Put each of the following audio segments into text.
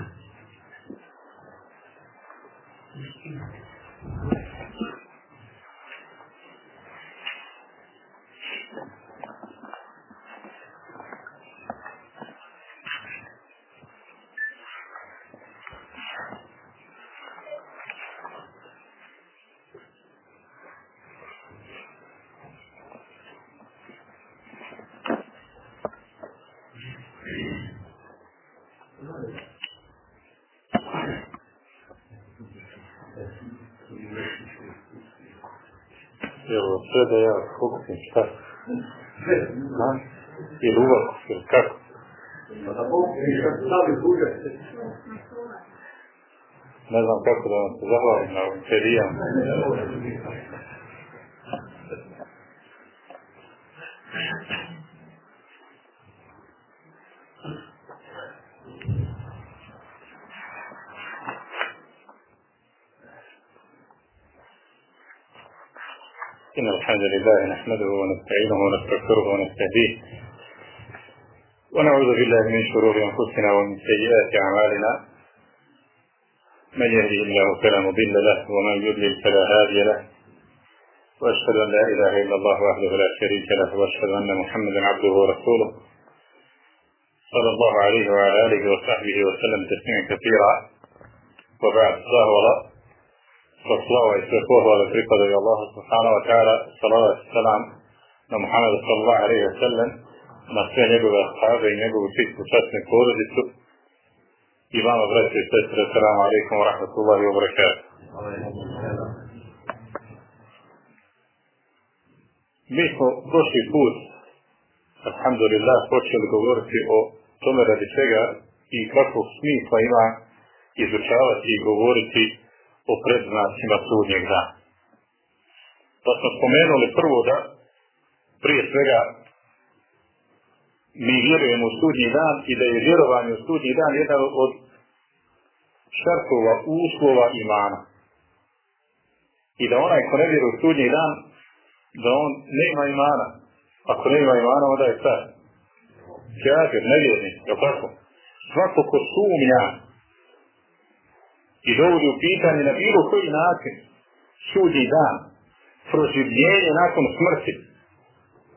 sve da ja skupim, šta? Ha? Ili uvako, ili kako? Ne znam kako da vam se zahvalim na ovim serijama. إن الحمد لله نحمده ونستعينه ونستغفره ونستهديه. ونعوذ بالله من شرور أنفسنا ومن سيئات أعمالنا. من يهده الله فلا مضل له ومن يضلل فلا هادي له. وأشهد أن لا إله إلا الله وحده لا شريك له وأشهد أن محمدا عبده ورسوله. صلى الله عليه وعلى آله وصحبه وسلم تسليما كثيرا. وبعد ظهر Proslava i sve pohvale pripadaju Allahu subhanahu wa ta'ala, salavat i salam na Muhammedu sallallahu alaihi wa sallam, na sve njegove ashabe i njegovu čistu častnu porodicu. I vama, braće i sestre, salamu alaikum wa rahmatullahi wa barakatuh. Mi smo prošli put, alhamdulillah, počeli govoriti o tome radi čega i kakvog smisla ima izučavati i govoriti o predznacima sudnjeg dana. Pa smo spomenuli prvo da prije svega mi vjerujemo u sudnji dan i da je vjerovanje u sudnji dan jedan od šartova, uslova imana. I da onaj ko ne vjeruje u sudnji dan, da on nema imana. Ako nema imana, onda je sad. Kjafir, nevjernik, je tako? Svako ko sumnja i dovodi u pitanje na bilo koji način sudnji dan, proživljenje nakon smrti.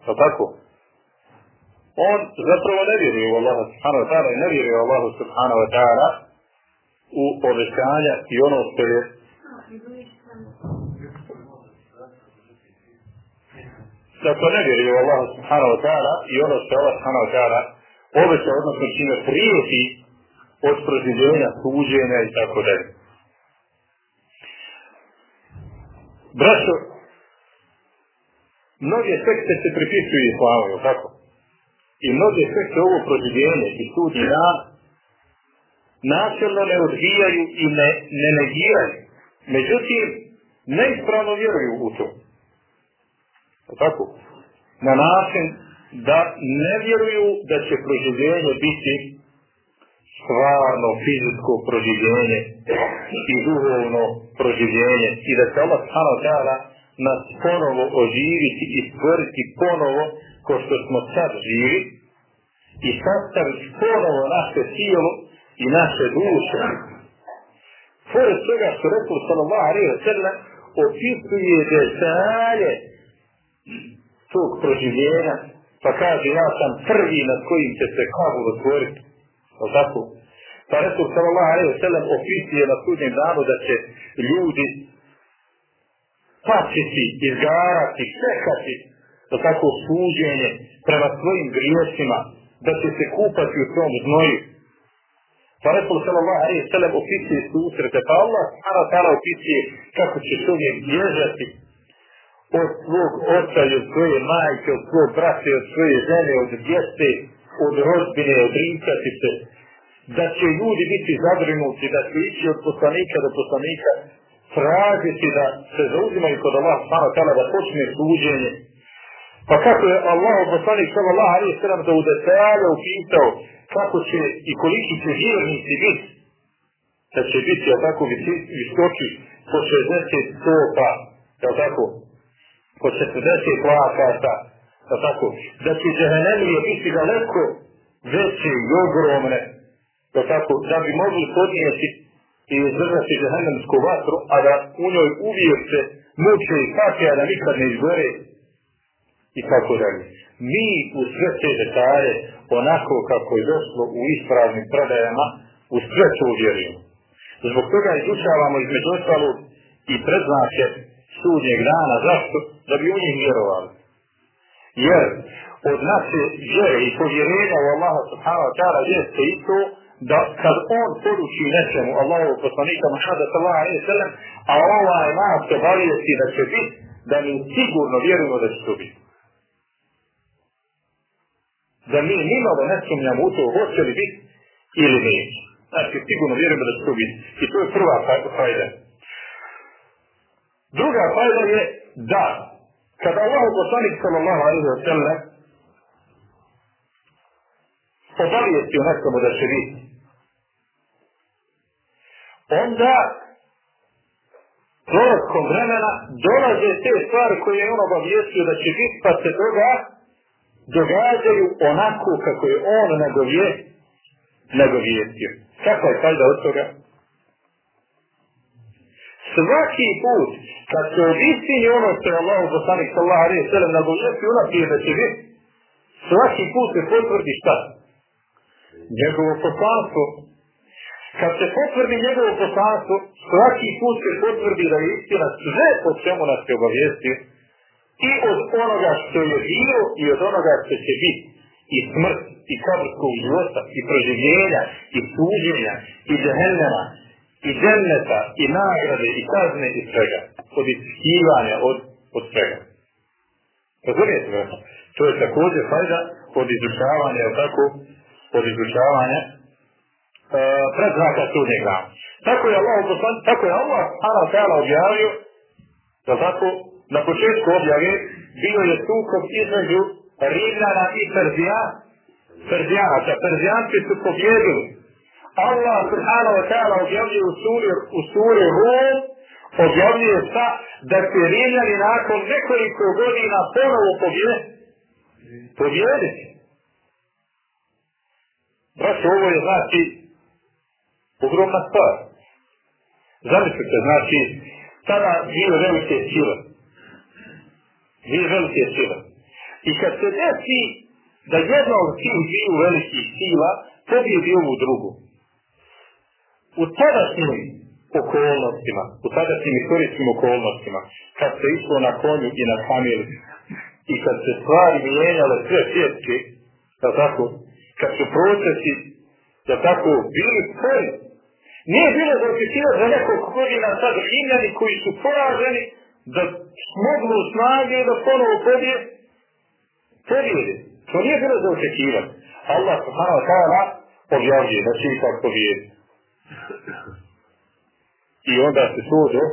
Pa tako? On zapravo ne vjeruje u Allaha subhanahu wa ta'ala i ne vjeruje u Allahu subhanahu wa ta'ala u obećanja i ono što je Dakle, ne vjeruje u Allaha subhanahu wa ta'ala i ono što je Allah subhanahu wa ta'ala obeća, odnosno čime prijeti od proživljenja, suđenja i tako dalje. Braćo, mnoge sekte se pripisuju islamu, je tako? I mnoge sekte ovo proživljenje i sudnji dan načelno ne odbijaju i ne, ne negiraju. Međutim, neispravno vjeruju u to. Tako? Na način da ne vjeruju da će proživljenje biti stvarno fizičko proživljenje i duhovno proživljenje i da će Allah subhanahu ta'ala nas ponovo oživiti i stvoriti ponovo ko što smo sad živi i sastaviti ponovo naše tijelo i naše duše. Pored toga što Resul sallallahu alaihi wa sallam opisuje detalje tog proživljenja pa kaže ja sam prvi nad kojim će se kabul otvoriti. O tako? Pa Resul sallallahu alaihi wa sallam opisuje na sudnjem danu da će ljudi pačiti, izgarati, sekati, do tako suđenje prema svojim grijesima, da će se kupati u tom znoju. Pa Resul sallallahu alaihi wa sallam opisuje susrete, pa Allah subhanahu ta'ala opisuje kako će čovjek bježati od svog oca i od svoje majke, od svog brata i od svoje žene, od djece, od rodbine, od rinčatice, da će ljudi biti zabrinuti, da će ići od poslanika do poslanika, tražiti da se zauzimaju kod Allah subhanahu da počne suđenje. Pa kako je Allah poslanik sallallahu alaihi sallam da u detalje upitao kako će i koliki će vjernici biti, da će biti, jel tako, visoki po 60 stopa, jel tako, po 40 plakata, jel tako, da će džehennemije biti daleko veće i ogromne, da tako, da bi mogli podnijeti i izdržati džahennemsku vatru, a da u njoj uvijek se muče i patija da nikad ne izgore i tako dalje. Mi u sve te detalje, onako kako je došlo u ispravnim predajama, u sve to uvjerujemo. Zbog toga izučavamo između ostalog i predznake sudnjeg dana. Zašto? Da bi u njih vjerovali. Jer od naše vjere i povjerenja u Allaha subhanahu wa ta'ala jeste i to da kad on poruči nečemu Allahu poslanika Muhammada sallallahu alaihi sallam, a ovaj nas obavijesti da će biti, da mi sigurno vjerujemo da će to biti. Da mi nimalo ne sumnjamo u to hoće li biti ili neće. Znači, sigurno vjerujemo da će to biti. I to je prva fajda. Druga fajda je da kada Allah poslanik sallallahu alaihi wa sallam obavijesti o nekomu da će biti, onda proraskom vremena dolaze te stvari koje je on obavijestio da će biti, pa se toga događaju onako kako je on nagovije, nagovijestio. Kako je fajda od toga? Svaki put kad se obistini ono što je Allah poslanik sallahu alaihi sallam nagovijestio unaprijed da će biti, svaki put se potvrdi šta? Njegovo poslanstvo. Kad se potvrdi njegovo poslanstvo, svaki put se potvrdi da je istina sve po čemu nas je obavijestio i od onoga što je bilo i od onoga što će biti i smrt, i kabrskog života, i proživljenja, i suđenja, i džehennema, i dženneta, i nagrade, i kazne, i svega. Od iskivanja, od, od svega. Razumijete? To je također fajda od izučavanja, tako, od izučavanja e, predznaka sudnjeg dana. Tako je Allah, tako je Allah, Allah ta'ala objavio, da tako, na početku objave, bio je sukob između Rimljana i Perzijana, Perzijanaca. Perzijanci su pobjedili. Allah subhanahu wa ta'ala objavljuje u suri, u suri Rum, objavljuje sa da će Rimljani nakon nekoliko godina ponovo pobjediti. Pobjediti. Braćo, ovo je znači ogromna stvar. Zamislite, znači, tada dvije velike sile. Dvije velike sile. I kad se desi da jedna od tih dviju velikih sila pobjedi ovu drugu, u tadašnjim okolnostima, u tadašnjim istorijskim okolnostima, kad se išlo na konju i na kamil, i kad se stvari mijenjale sve svjetske, da tako, kad su procesi, da tako, bili spori, nije bilo za očekivati za nekog godina sad rimljani koji su poraženi, da smognu snage da ponovo pobije, pobjede. To nije bilo za očekivati. Allah subhanahu wa ta'ala objavljuje da će ipak pobijeti. I onda se to do,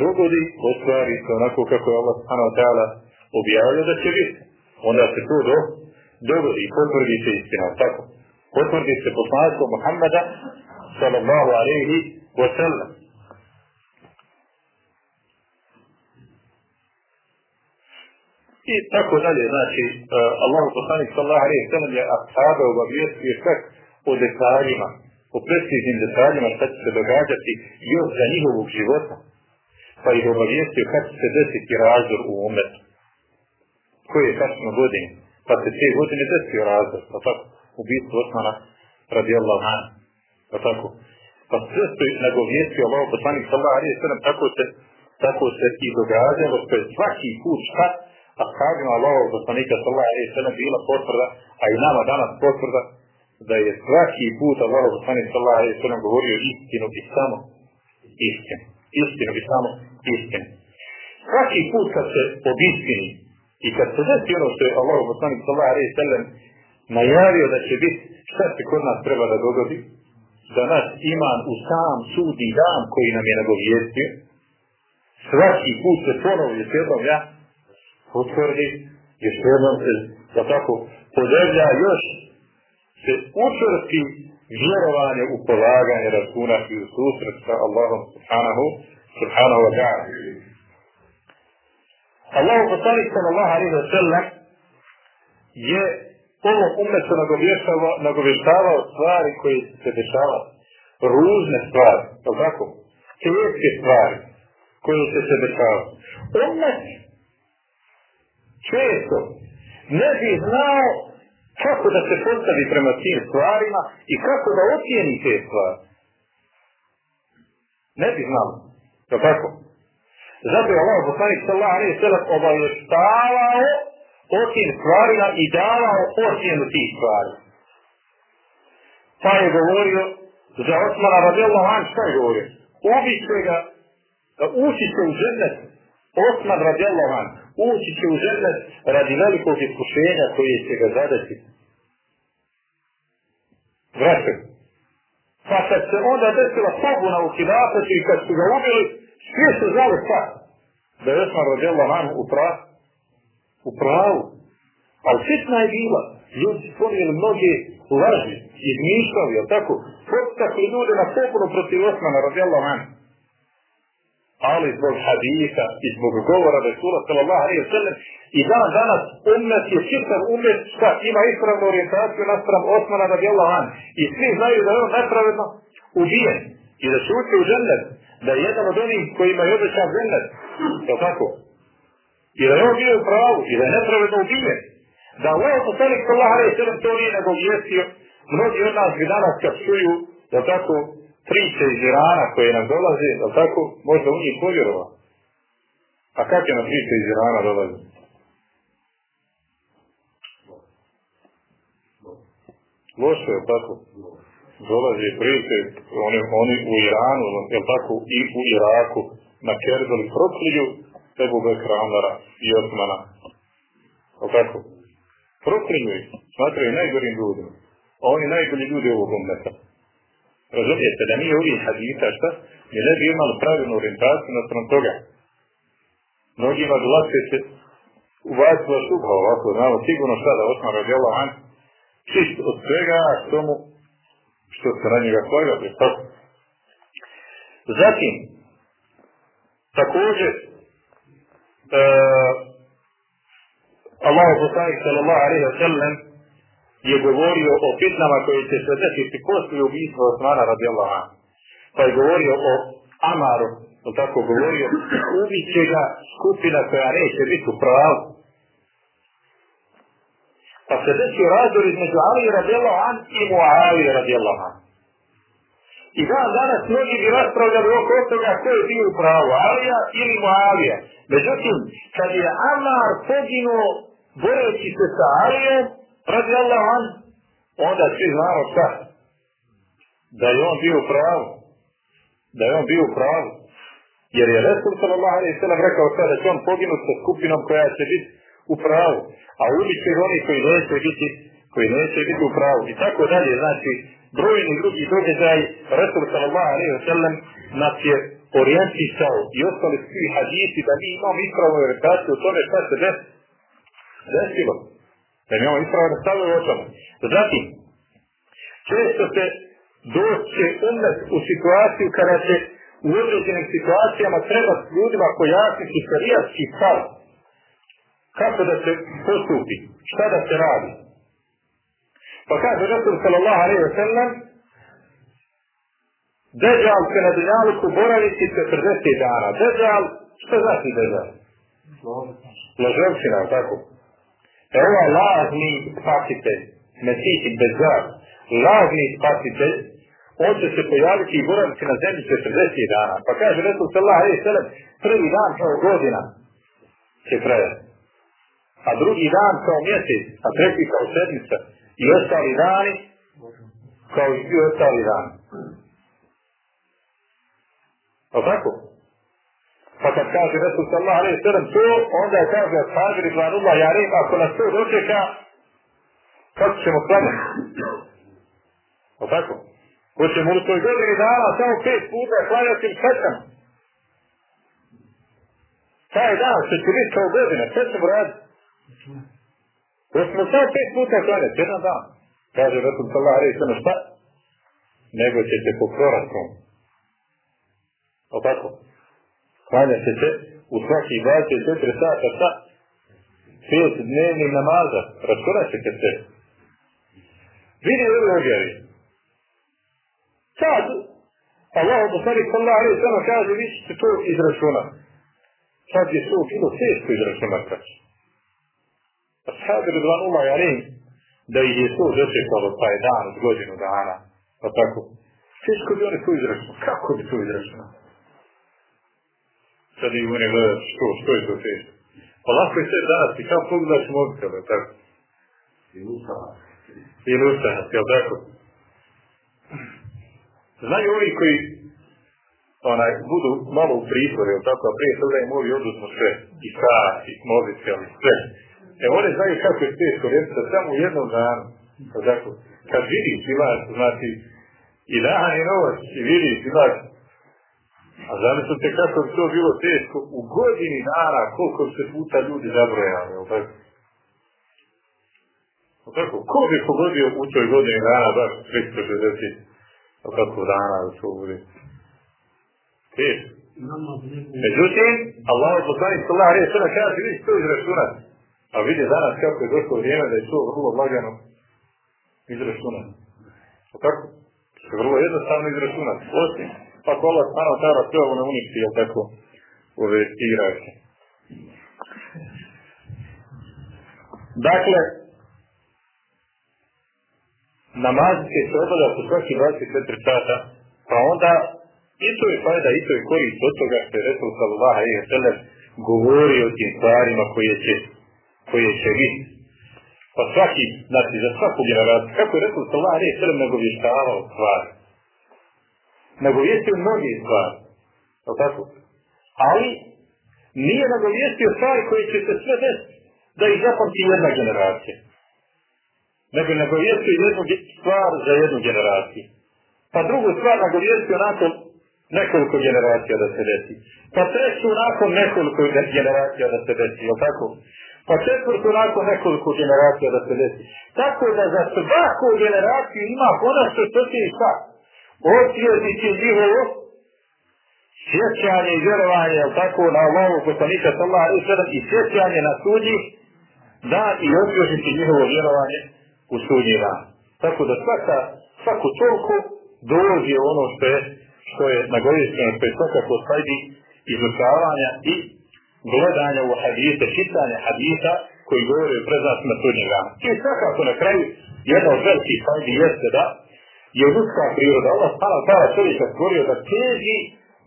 dogodi, ostvari se onako kako je Allah subhanahu wa ta'ala objavio da će biti. Onda se to do, dogodi i potvrdi se istina. Tako. Potvrdi se poslanstvo Muhammeda sallallahu alaihi wa sallam. I tako dalje, znači, uh, Allah poslanik sallallahu alaihi wa sallam je ashabe obavijestio sve o detaljima, o preciznim detaljima šta će se događati još za njihovog života. Pa ih obavijestio kad će se desiti razor u umetu. Koje je tačno godine. Pa se te godine desio razor. Pa tako, u bitvu Osmana radijallahu anhu. Pa tako. Pa sve što je nagovijestio poslanik sallallahu alaihi sallam tako se, tako se i događalo. To je svaki put šta a kažemo Allahov poslanika sallallahu alaihi sallam bila potvrda, a i nama danas potvrda da je svaki put Allah poslanik sallallahu alaihi sallam govorio istinu i samo istinu. Istinu i samo istinu. Svaki put kad se obistini i kad se desi ono što je Allah poslanik sallallahu alaihi sallam najavio da će biti šta se kod nas treba da dogodi, da nas iman u sam sudni dan koji nam je nagovijestio, svaki put se ponovo još jednom ja potvrdi, još jednom se da tako podevlja još se učvrsti vjerovanje u polaganje računa i u susret sa Allahom subhanahu, subhanahu wa ta'ala. Allahu poslanik sallallahu alaihi wa sallam je ovo umesto nagovještavao stvari koje se dešavaju. Ružne stvari, je tako? Teške stvari koje će se dešavati. Umet često ne bi znao kako da se postavi prema tim stvarima i kako da ocijeni te stvari. Ne bi znao. Je tako? Zato je Allah poslanik sallallahu alaihi sallam obavještavao o tim stvarima i davao ocjenu tih stvari. Pa je govorio za Osmana radijallahu an šta je govorio? Ubit će ga, ući će u ženet, Osman radijallahu an, ući će u ženet radi velikog iskušenja koje će ga zadeti. Vraćaj. Pa kad se onda desila pobuna u Hilafetu i kad su ga ubili, svi su znali šta? Da je Osman radijallahu an u pravu. U pravu. Ali fitna je bila. Ljudi su ponijeli mnoge laži, izmišljali, jel tako? Podstakli ljude na pobunu protiv Osmana radijallahu an. Ali zbog hadisa i zbog govora Resula sallallahu alaihi sallam i dan danas umet je čitav umet šta ima ispravnu orijentaciju naspram Osmana radijallahu an. I svi znaju da je on nepravedno ubijen i da će ući u žennet, da je jedan od onih koji imaju obećan žennet, je tako? I da je on bio u pravu i da je nepravedno ubijen. Da Allah poslanik sallallahu alaihi sallam to nije nego vjestio, mnogi od nas bi danas kad čuju, da tako, priče iz Irana koje nam dolaze, da tako, možda u njih povjerova. A kak je nam priče iz Irana dolaze? Loše je tako. Dolaze priče, oni, oni u Iranu, je tako, i u Iraku, na Kerbeli prokliju Ebu Bekra Amara i Osmana. Je tako? Proklinju smatraju najgorim ljudima. A oni najbolji ljudi ovog umeta. Razumijete da nije ovih hadisa šta? Mi ne bi imali pravilnu orientaciju naspram toga. Mnogima dolaze se u vazila šubha ovako, znamo sigurno šta da Osman radijala an, čist od svega što mu, što se na njega slagali. Zatim, također, Allah poslanik sallallahu alaihi wa sallam je govorio o fitnama koje će se desiti poslije ubijstva Osmana radijallahu anhu. Pa je govorio o Amaru, o tako govorio, ubit će ga skupina koja neće biti u pravu. Pa se desio razdor između Ali radijallahu an i Muavi radijallahu an. I dan danas mnogi bi raspravljali oko toga ko je bio u Alija ili Muavija. Međutim, kad je Amar poginuo boreći se sa Alijom, radi Allah an, onda svi znamo šta? Da je on bio u pravu. Da je on bio u pravu. Jer je Resul sallallahu alaihi sallam rekao sada da će on poginuti sa skupinom koja će biti u pravu. A ubit će oni koji neće biti koji neće biti u pravu. I tako dalje, znači, brojni drugi događaj, Resul sallallahu alaihi sallam nas je orijentisao i ostali svi hadisi da mi imamo ispravnu orientaciju o tome šta se desi desilo. Da imamo ispravno stavljaju o tome. Zatim, često se doće umet u situaciju kada se u određenim situacijama treba s ljudima pojasniti šarijatski stav. Kako da se postupi? Šta da se radi? Pa kaže Rasul sallallahu alaihi wa sallam Deđal će na Dunjaluku boraviti 40 dana. Deđal, što znači Deđal? Lažovčina, tako? Evo je lažni spasitelj, Mesih Bezar, lažni spasitelj, on će se pojaviti i boraviti na zemlji 40 dana. Pa kaže Resul sallallahu alaihi sallam, prvi dan kao godina će trajati. A drugi dan kao mjesec, a treći kao sedmica. I ostali dani kao i svi ostali dani. O tako? Pa kad kaže Resul sallallahu alaihi sallam to, onda je kaže Ashabi Ridvanullah Jarim, ako nas to dočeka, kako ćemo klanjati? O tako? Hoćemo u toj godini dana samo pet puta klanjati im svećam. Taj dan će će biti kao godina, sve ćemo raditi. Hoćemo samo pet puta klanjati, jedan dan. Kaže Resul sallallahu alaihi sallam šta? Nego ćete po proračunu. O tako? Klanja će se u svaki 24 sata sa pet dnevnih namaza. Raskorat ćete se. Vidi ove objave. Sad, Allah poslanik sallallahu alaihi sallam kaže, vi ćete to izračunati. Sad je to bilo teško izračunati. A sad je dva nula jarim, da ih je to dočekalo taj dan od godinu dana. Pa tako. Teško bi oni to izračunali. Kako bi to izračunali? Sad ih oni gledati što, što je to teško. Pa lako je sve danas i kao pogledaš mobitele, tako. I ustava. I lustahac, jel tako? Znaju ovi koji onaj, budu malo u pritvoru, jel tako, a prije toga im ovi oduzmu sve, i sat, i mobitel, i sve. E, oni znaju kako je teško reciti samo u jednom danu, jel tako? Kad vidiš imaš, znači, i dan i noć, i vidiš imaš, a zamislite kako bi to bilo teško u godini dana, koliko se puta ljudi zabrojali, jel tako? Jel tako? Ko bi pogodio u toj godini dana baš 360 jel tako dana da to bude? Teško. Međutim, Allah poslanik sallallahu alejhi ve sellem kaže vi to izračunati. A vidi danas kako je došlo vrijeme da je to vrlo lagano izračunati. O tako? To je vrlo jednostavno izračunati. Osim, pa ko Allah stano tada sve ovo ne uništi, jel tako, ove igrače. Dakle, namaz će se obavljati u svaki 24 sata, pa onda i to je fajda, i to je korist od toga što je Resul alaihi wa sallam govori o tim stvarima koje će, koje će biti. Pa svaki, znači za svaku generaciju, kako je Resul sallallahu alaihi wa sallam nagovještavao stvari. Nagovijestio mnoge stvari. Je tako? Ali nije nagovijestio stvari koje će se sve desiti da ih zapamti jedna generacija. Nego je nagovijestio jednu stvar za jednu generaciju. Pa drugu stvar nagovijestio nakon nekoliko generacija da se desi. Pa treću nakon nekoliko generacija da se desi, je tako? Pa četvrtu nakon nekoliko generacija da se desi. Tako da za svaku generaciju ima ono što ti šta? Osvijeziti njihovo sjećanje i vjerovanje, je tako, na Allahu poslanika sallallahu alaihi sallam i sjećanje na sudnji dan i osvježiti njihovo vjerovanje u sudnji dan. Tako da svaka, svaku toliko dođe ono što je što je nagovješćeno, što je svakako sajdi izučavanja i gledanja u hadise, čitanja hadisa koji govore o preznacima sudnjeg dana. I svakako na kraju jedna od velikih sajdi jeste da je ljudska priroda, Allah stala tada čovjeka stvorio da teži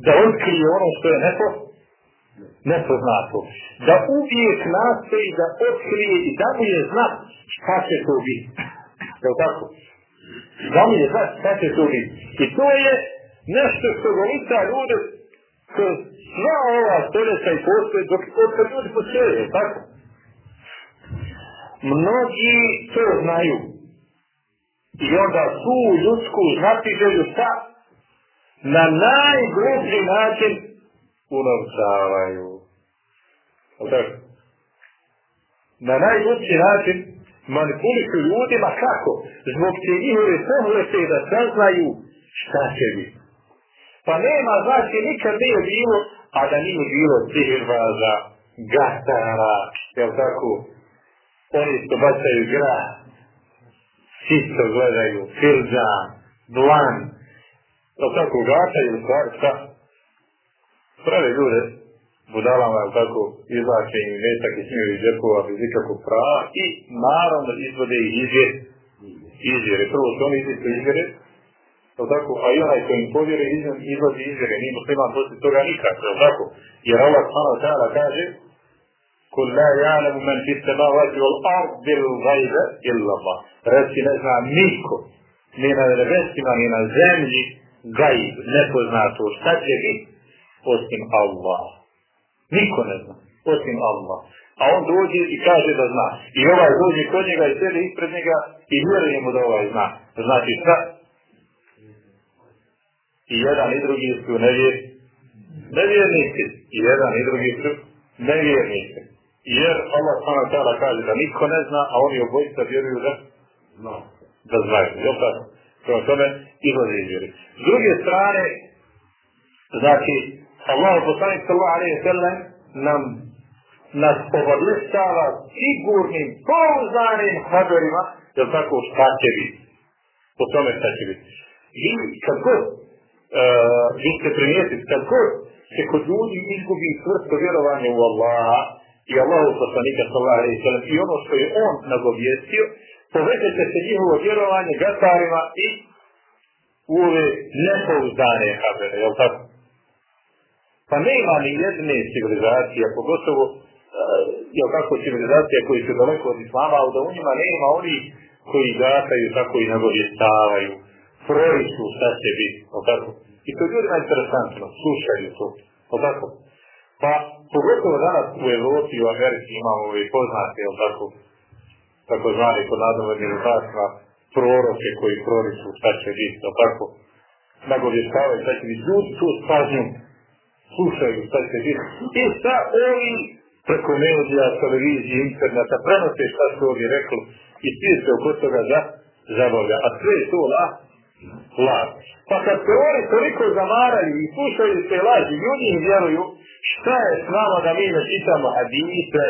da otkrije ono što je nepo, nepoznato. Da uvijek nastoji da otkrije i da mu je znat šta će to biti. Je li tako? Da mu je znat šta će to biti. I to je nešto što volica ljude kroz sva ova stoljeća i postoje dok od ljudi postoje, tako? Mnogi to znaju. I onda tu ljudsku znatiželju šta? Na najgrublji način unovčavaju. Tako? Na najgrublji način manipulišu ljudima kako? Zbog te njihove pohlete da saznaju šta će biti. Pa nema, znači, nikad nije bilo, a da nije bilo sihirbaza, gatara, jel tako, oni što bacaju grad, sisto gledaju, filđan, dlan, jel tako, gataju stvari, šta? Prave ljude, budalama, jel tako, izlače im metak i smiju iz džepova bez ikakvog prava i naravno izvode ih izvjer, izvjere. Prvo su oni izvjere, Jel tako? A i onaj koji im povjeri izlazi izvjere, nije musliman poslije toga nikako, jel tako? Jer Allah subhanahu wa kaže Kul la ja'lamu man fi samavati wal ardi l-gajbe illa Allah. Reci ne zna niko, ni na nebesima, ni na zemlji, gajb, nepoznato, šta će biti, osim Allah. Niko ne zna, osim Allah. A on dođe i kaže da zna. I ovaj dođe kod njega i sede ispred njega i vjeruje mu da ovaj zna. Znači šta? I jedan i drugi su nevjer, nevjernici. I jedan i drugi su nevjernici. Jer Allah s.a. kaže da niko ne zna, a oni obojica vjeruju da, No. da znaju. Jel tako? Prema tome izlaze iz vjeri. S druge strane, znači, Allah poslanik sallallahu alaihi sallam nam nas obavještava sigurnim, pouzdanim haberima, jel tako, šta će biti. po tome šta će biti. Vi kad god, vi ste primijetiti, kad god se kod ljudi izgubi čvrsto vjerovanje u Allaha i Allahu poslanika sallallahu alaihi sallam i ono što je on nagovjestio, povežete se njihovo vjerovanje gatarima i u ove nepouzdane habere, jel tako? Pa nema ni jedne civilizacije, pogotovo uh, jel tako civilizacija koji su daleko od islama, ali da u njima nema oni koji gataju tako i nagovjestavaju, proriču šta će biti, tako? I to je ljudima interesantno, slušaju to, tako? Pa pogotovo danas u Evropi u Americi imamo ove poznate, tako, tako zvani kod nadnovodnih zasma, proroke koji proriču šta će biti, tako? Nagovještavaju šta će biti, ljudi tu s pažnjom slušaju šta će biti. I sa ovim preko medija, televizije, interneta, prenose šta su ovdje rekli i svi se oko toga za, zabavlja. A sve je to la, laž. Pa kad se oni toliko zamaraju i slušaju se laži, ljudi im vjeruju, šta je s nama da mi ne čitamo hadise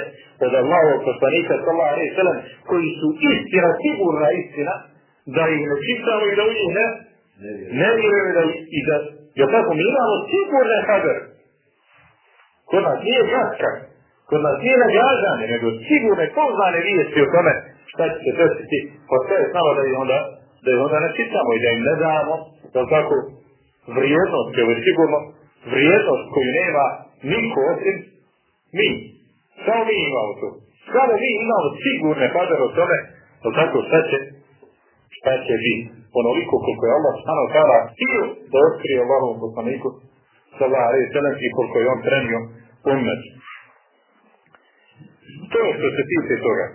od Allahog poslanika sallallahu alaihi sallam, koji su istina, sigurna istina, da ih ne čitamo i da u njih ne, ne vjeruju da i da, jer tako mi imamo sigurne haber. Kod nas nije graska, kod nas nije nagažanje, nego sigurne poznane vijesti o tome šta će se desiti, pa sve je samo da ih onda, da ih onda ne čitamo i da im ne damo, da tako, vrijednost, jer je sigurno vrijednost koju nema niko osim mi. Samo mi imamo to. Samo mi imamo sigurne padare o tome, da tako, šta će, šta će biti. Onoliko koliko je Allah stano tada htio da otkrije Allahovom poslaniku, sallallahu alaihi sallam, i koliko je on premio umet. To je što se tiče toga.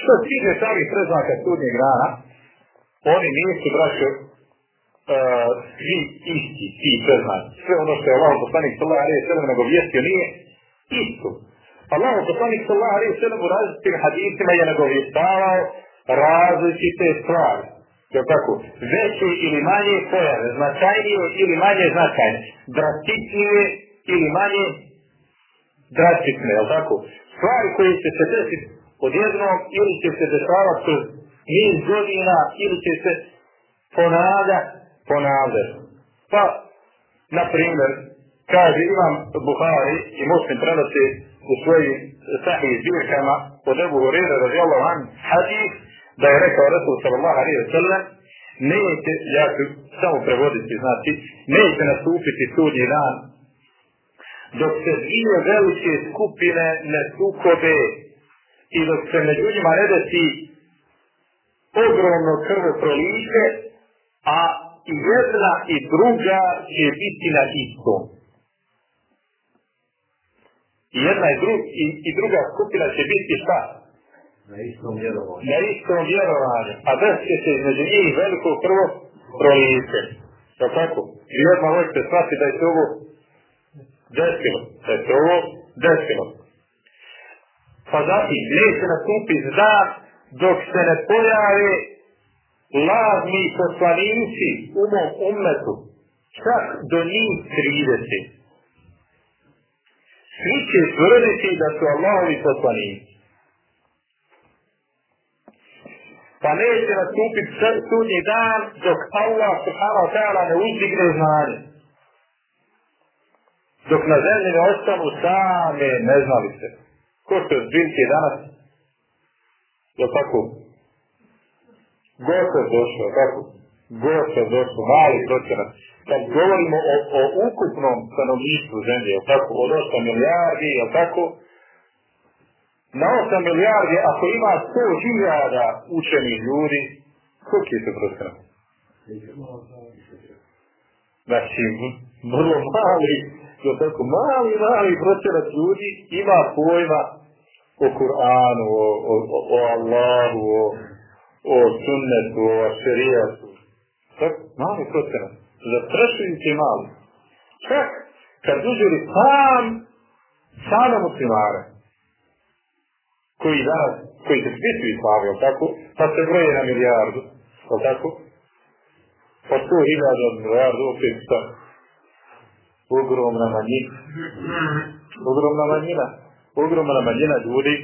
Što se tiče samih preznaka sudnjeg rana, oni nisu, braćo, uh, svi isti, ti preznaci. Sve ono što je Allah poslanik sallallahu alaihi sallam nego vijestio nije isto. Allah poslanik sallallahu alaihi sallam u različitim hadisima je nagovjestavao različite stvari. Je tako? Veće ili manje pojave, značajnije ili manje značajne, drastičnije ili manje drastične, je tako? Stvari koje će se desiti odjednom ili će se dešavati niz godina ili će se ponavljati, ponavljati. Pa, na primjer, kaže Imam Buhari i Muslim prenosi u svojim sahih zbirkama od Ebu Hurira radijallahu an hadis da je rekao Rasul sallallahu alaihi wa sallam neće, ja ću samo prevoditi, znači, neće nastupiti sudnji dan dok se dvije velike skupine ne sukobe i dok se među njima ne ogromno krvo proliče, a i jedna i druga će biti na istom. I jedna i, dru, i, i druga skupina će biti šta? Na istom vjerovanju. Na istom vjerovanju. A desit se između njih veliko prvo proliče. Je tako? I odmah možete shvatiti da je se ovo desilo. Da je se ovo desilo. Pa zatim, neće nastupiti dan dok se ne pojave lažni poslanici u mom umetu. Čak do njih 30. Svi će tvrditi da su Allahovi poslanici. Pa neće nastupiti sudnji dan dok Allah subhanahu ta'ala ne uzdigne znanje. Dok na zemlji ne ostanu same neznalice. Ko se zbiljke danas? Je tako? Gotov došao, tako? Gotov došao, mali procenat. Kad govorimo o, o ukupnom stanovništvu zemlje, je tako? Od 8 milijardi, je tako? Na 8 milijardi, ako ima 100 hiljada učenih ljudi, koliko je to procenat? Znači, vrlo mali, je tako? Mali, mali procenat ljudi ima pojma o Kur'anu, o, o, o, Allahu, o, o sunnetu, o šerijatu. Tako, mali procenat. Zastrašujući mali. Čak, kad uzeli sam, samo muslimare, koji danas, koji se svijetu islami, jel tako? Pa se broje na milijardu, jel tako? Pa sto hiljada od milijardu, opet šta? Ogromna manjina. Ogromna manjina. Ogromna manjina ljudi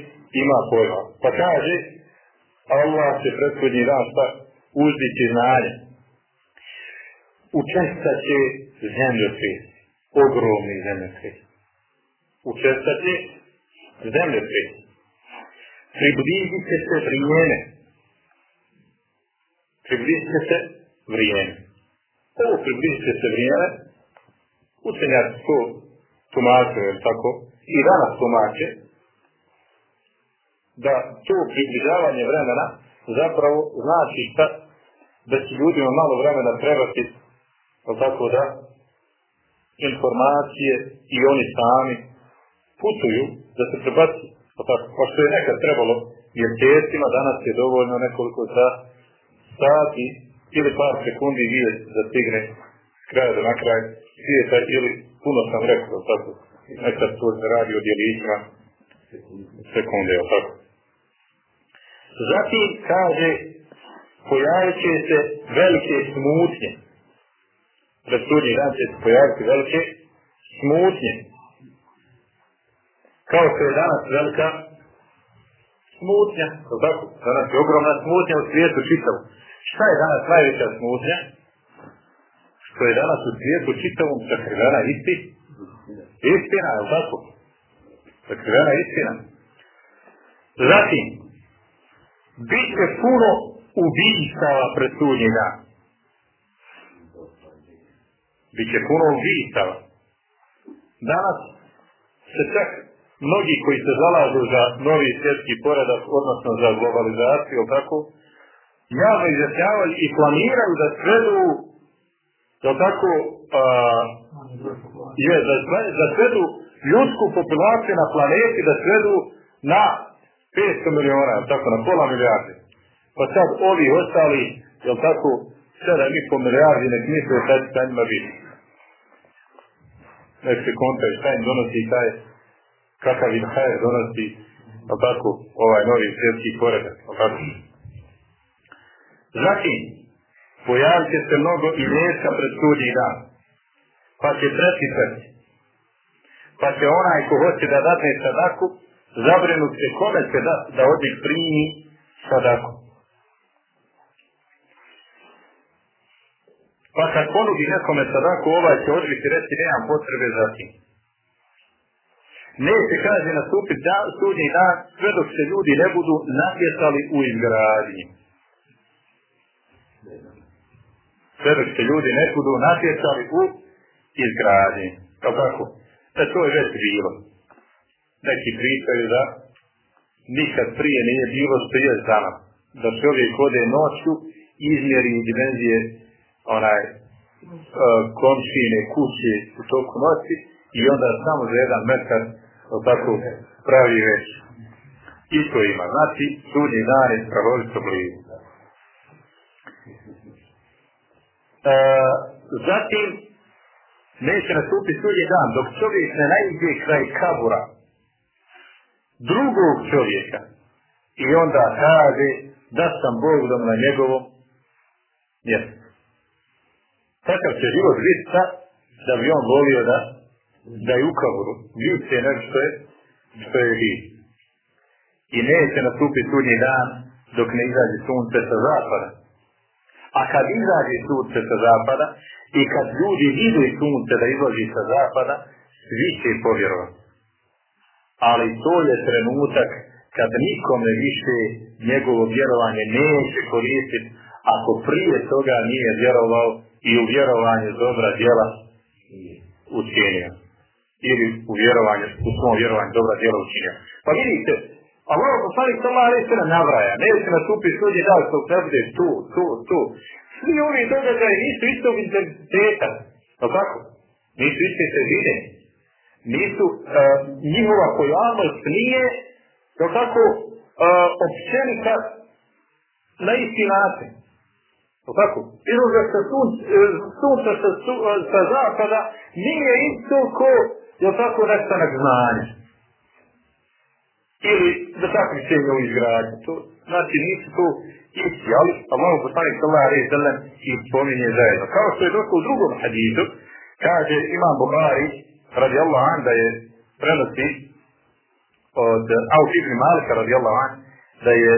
ima pojma. Pa kaže, Allah će prethodnji dan šta uzdići znanje. Učestat će zemljotresi, ogromni zemljotresi. Učestat će zemljotresi. Približit se vrijeme. Približit će se vrijeme. Ovo približit će se vrijeme. Učenjaci to tumače, jer tako, i danas tumače, da to približavanje vremena zapravo znači šta? Da će ljudima malo vremena trebati tako da informacije i oni sami putuju da se prebaci. Tako, pa što je nekad trebalo mjesecima, danas je dovoljno nekoliko sa, sati ili par sekundi vidjeti da stigne kraja do na kraj svijeta ili puno sam rekao, tako, nekad to radi o djelićima sekunde, tako. Zatim kaže, pojavit će se velike smutnje. Pred sudnji dan će se pojaviti velike smutnje. Kao što je danas velika smutnja, tako? Danas je ogromna smutnja u svijetu čitavom. Šta je danas najveća smutnja? Što je danas u svijetu čitavom sakrivena isti? Istina, je tako? Sakrivena istina. Zatim, bit će puno ubijstava pred dan. Biće puno ubijstava. Danas se čak mnogi koji se zalažu za novi svjetski poredak, odnosno za globalizaciju, tako, javno izjasnjavaju i planiraju da svedu da tako je, da, da svedu ljudsku populaciju na planeti, da svedu na 500 miliona, tako na pola milijarde. Pa sad ovi ostali, jel tako, 7,5 milijardi nek misle će sa njima biti. Nek se kontaju šta im donosi taj, kakav im hajer donosi, jel tako, ovaj novi svjetski poredak, jel tako. Zatim, pojavit će se mnogo i pred sudnji dan. Pa će presipati. Pa će onaj ko hoće da dadne sadaku, zabrinut se kome će da, da od njih primi sadaku. Pa kad ponudi nekome sadaku, ovaj će odbiti reći nemam potrebe za tim. Neće, kaže, nastupiti dan, sudnji dan, sve dok se ljudi ne budu natjecali u izgradnji. Sve dok se ljudi ne budu natjecali u izgradnji. Kao tako? E to je već bilo. Neki pričaju da nikad prije nije bilo što je danas. Da čovjek ode noću, izmjeri dimenzije onaj uh, komšine kuće u toku noći i onda samo za jedan metar tako pravi već. Isto ima. Znači, sudnji dan je strahovito blizu. E, zatim, neće nastupiti sudnji dan, dok čovjek ne najde kraj kabura drugog čovjeka i onda kaže da sam Bogdom na njegovom mjestu. Takav će život biti da bi on volio da, da je u kaburu. Više nego što je, što je živ. I neće nastupiti sudnji dan dok ne izađe sunce sa zapada. A kad izađe sunce sa zapada i kad ljudi vide sunce da izlazi sa zapada, svi će povjerovati. Ali to je trenutak kad nikome više njegovo vjerovanje neće koristiti ako prije toga nije vjerovao i u vjerovanje dobra djela učinio. Ili u vjerovanje, u svom vjerovanju dobra djela učinio. Pa vidite, Allah poslanik sama ali se navraja, neće nastupiti sudnji dan što bude tu, tu, tu. Svi ovi događaji nisu istog intenziteta. No kako? Nisu iste sredine. Nisu, uh, njihova pojavnost nije, no kako, uh, općenika na isti način. O tako? Izlazak sa sunca sa, sa zapada nije isto ko, je tako, nestanak znanja. Ili da takmičenje u izgradnju. To, znači nisu to isti, ali Allah poslanik sallallahu alaihi sallam i spominje zajedno. Kao što je došlo u drugom hadisu, kaže Imam Buhari, radi Allah an, da je prenosi od Auf ibn Malika, radi Allah an, da je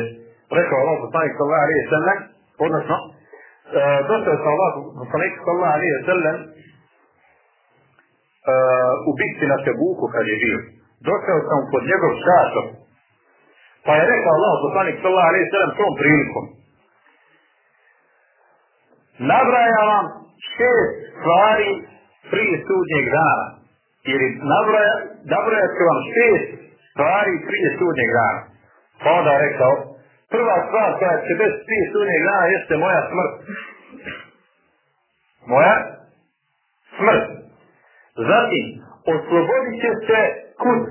rekao Allah poslanik sallallahu alaihi sallam, Odnosno, e, došao sam Allah, poslanik sallallahu alaihi sallam, e, u bitci na Tebuku kad je bio. Došao sam pod njegov šator. Pa je rekao Allah, poslanik sallallahu alaihi sallam, tom prilikom. Nabraja vam šest stvari prije sudnjeg dana. Jer nabraja, nabraja će vam šest stvari prije sudnjeg dana. Pa onda je rekao, prva stvar koja će bez prije sudnjeg dana jeste moja smrt. Moja smrt. Zatim, oslobodit će se kud.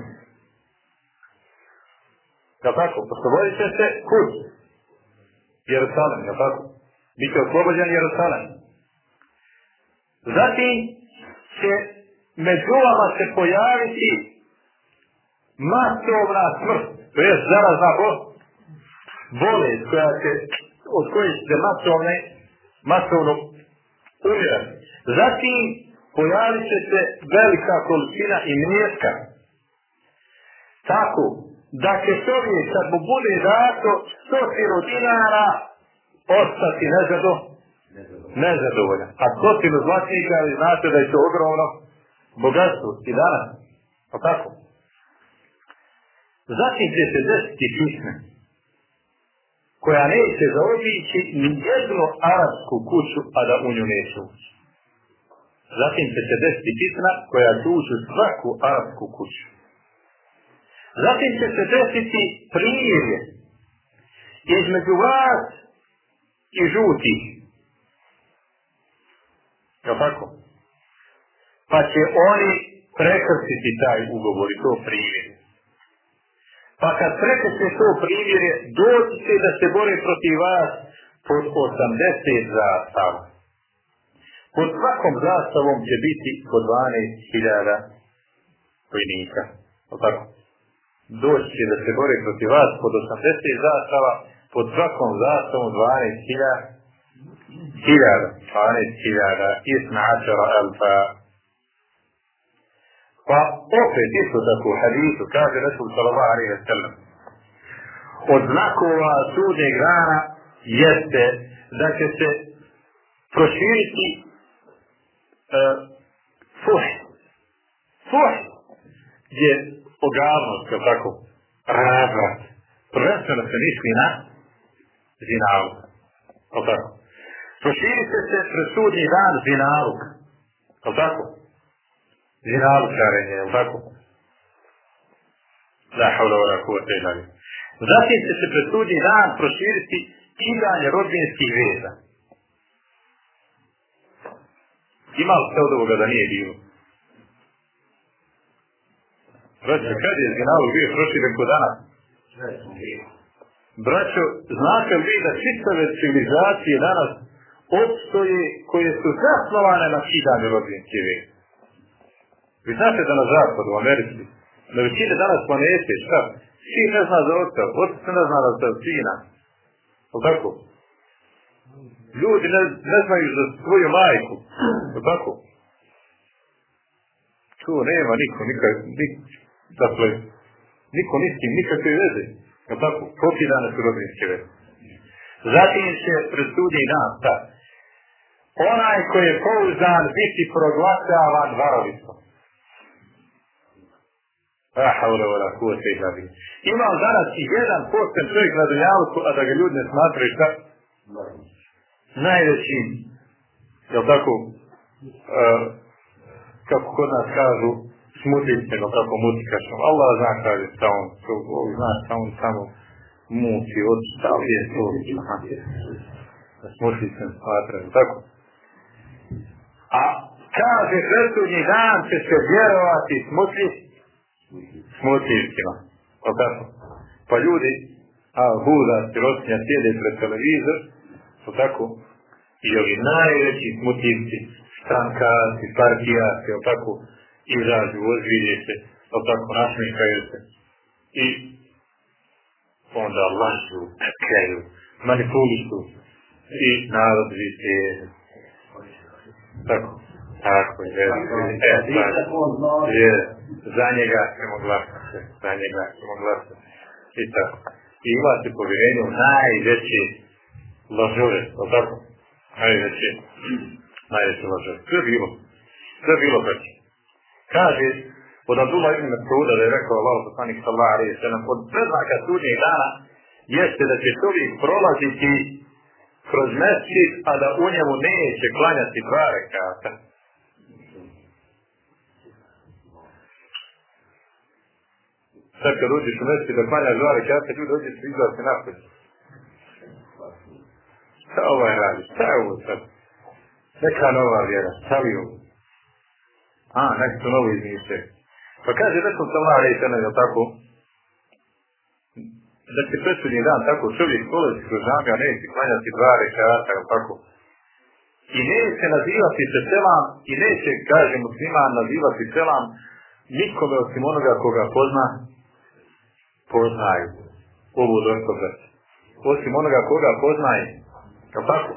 Jel tako? Oslobodit će se kud. Jerusalem, jel tako? Biće oslobođen Jerusalem. Zatim će među vama se pojaviti masovna smrt, to je zarazna bolest koja će, od koje će masovne, masovno umirati. Zatim pojavit će se velika količina i mjeska. Tako da će čovjek kad mu bude dato stotinu dinara ostati nezadovoljan. Nezadovoljan. A stotinu zlatnika, vi znate da je to ogromno bogatstvo i danas. Pa tako? Zatim će se desiti pisme koja neće zaobići ni jednu arabsku kuću, a da u nju neće ući. Zatim će se desiti fitna koja će svaku arapsku kuću. Zatim će se desiti primirje između vas i žutih. Je tako? Pa će oni prekrstiti taj ugovor i to primjerje. Pa kad prekrste to primjerje, doći će da se bore protiv vas pod 80 zastava. Pod svakom zastavom će biti po 12.000 vojnika. O tako? Doći da se bore protiv vas pod 80 zastava, pod svakom zastavom 12.000 hiljada, 12.000, isna ašara alfa. Pa opet isto tako u hadisu kaže Resul sallallahu alaihi wa sallam od znakova sudnjeg dana jeste da će se proširiti uh, fuh. Fuh je ogavnost, kao tako, razvrat. Prvenstveno se misli na zinalog. Kao tako. Proširit će se pred sudnji dan zinalog. Kao tako? Zinalog karenje, jel tako? La havla wa la kuvvete illa billah. Zatim će se pred sudnji dan proširiti kidanje rodbinskih veza. Ima li se od ovoga da nije bilo? Braćo, kad je zinalog bio proširen kod danas? Braćo, znate li vi da čitave civilizacije danas opstoje koje su zasnovane na kidanju rodbinske veze? Vi znate da na zapadu, u Americi, na većine danas planete, šta? Sin ne zna za oca, otac ne zna za sina. O tako? Ljudi ne, ne znaju za svoju majku. O tako? Tu nema niko, nikak, nik, dakle, niko ni s kim, nikakve veze. O tako? Pokidane su rodinske veze. Zatim će pred sudnji dan, ta, onaj koji je pouzdan biti proglašavan varovicom. La haula wala kuvvete illa billah. Ima danas i jedan posten čovjek na dunjaluku, a da ga ljudi ne smatraju šta? Najvećim, jel tako, uh, kako kod nas kažu, smutljivcem, jel tako, mutikašom. Allah zna kaže šta on, to, on zna šta on samo muči, od šta li je to? Aha. Smutljivcem smatraju, tako? A kaže, presudnji dan će se vjerovati smutljivcem, smutljivcima. O tako? Pa ljudi, a huda, sirotinja, sjede pred televizor, o tako? I ovi najveći smutljivci, strankasi, partijasi, o tako? Izađu, ozbilje se, o tako, nasmikaju se. I onda lažu, pekaju, manipulišu i narod vise. Tako. Tako je. E, je. Za njega ćemo glasati. Za njega ćemo glasati. I tako. I imate povjerenje u najveće, lažove, o tako? Najveće, najveće lažove. Sve bilo. Sve bilo preći. Kaže, od Abdullah ibn Mas'uda da je rekao Allah poslanik sallallahu alaihi sallam, od predznaka sudnjeg dana jeste da će čovjek prolaziti kroz mesčit, a da u njemu neće klanjati dva rekata. Sad kad uđeš u mesčit da klanjaš dva rekata, ljudi dođe se izlazi napred. Šta ovaj radi? Šta je ovo sad? Neka nova vjera, stavi ovo. A, neki su novo izmišljaju. Pa kaže, Resul sallallahu alaihi sallam, je tako? Da će presudnji dan tako čovjek polazi kroz džamija, neće klanjati dva rekata, je tako? I neće nazivati se selam, i neće, kaže musliman, nazivati selam nikome osim onoga koga pozna, poznaju. Ovo došto brate. Osim onoga koga poznaje. Je tako?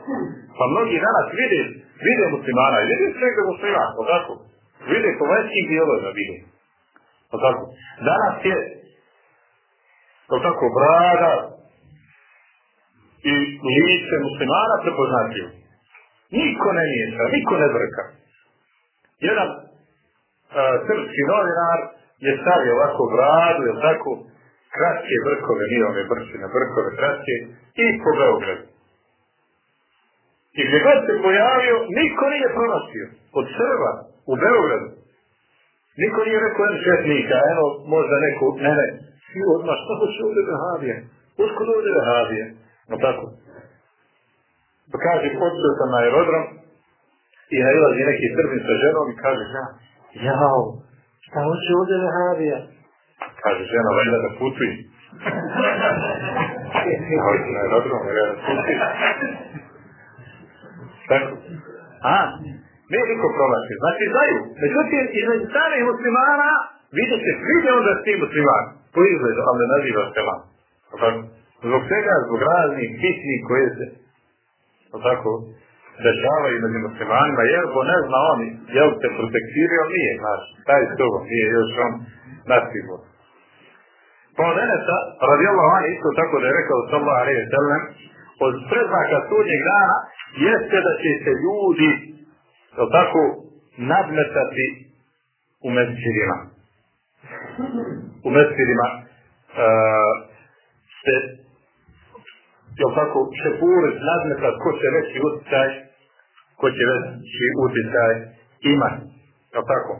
Pa mnogi danas vide, vide muslimana, vide svega muslimana, je tako? Vide po vanjskim dijelovima, vide. Pa tako? Danas je to tako brada i lice muslimana prepoznatljivo. Niko ne miješa, niko ne brka. Jedan uh, srpski novinar je stavio ovako bradu, je tako, kratke brkove, nije ove brčine, brkove kratke, i po Beogradu. I gdje se pojavio, niko nije pronosio. Od Srba, u Beogradu. Niko nije rekao jedan šetnika, eno, možda neko, ne, ne, svi odmah, šta hoće ovdje Vehavije? Otkud ovdje Vehavije? No tako. Kaže, počeo sam na aerodrom i nailazi neki srbin sa ženom i kaže, ja, jao, šta hoće ovdje Vehavija? Kaže žena, valjda da putujem. Hoće na aerodrom, valjda da putujem. Tako. A, ne niko promaši. Znači, znaju. Međutim, između samih muslimana, vidi se, vidi onda s tim musliman. Po izgledu, ali ne naziva selam. Zbog svega, zbog raznih pitnih koje se tako, dešavaju među muslimanima, jer bo ne zna on, jel se protektirio, nije, znaš, taj s tobom, nije još on nastigo. Pa od Enesa, radijallahu ani, isto tako da je rekao sallallahu alaihi sallam, od predznaka sudnjeg dana jeste da će se ljudi jel tako, nadmetati u mesčirima. U mesčirima uh, se jel tako, šepurit, nadmetat ko će veći utjecaj, ko će veći utjecaj imati. Jel tako?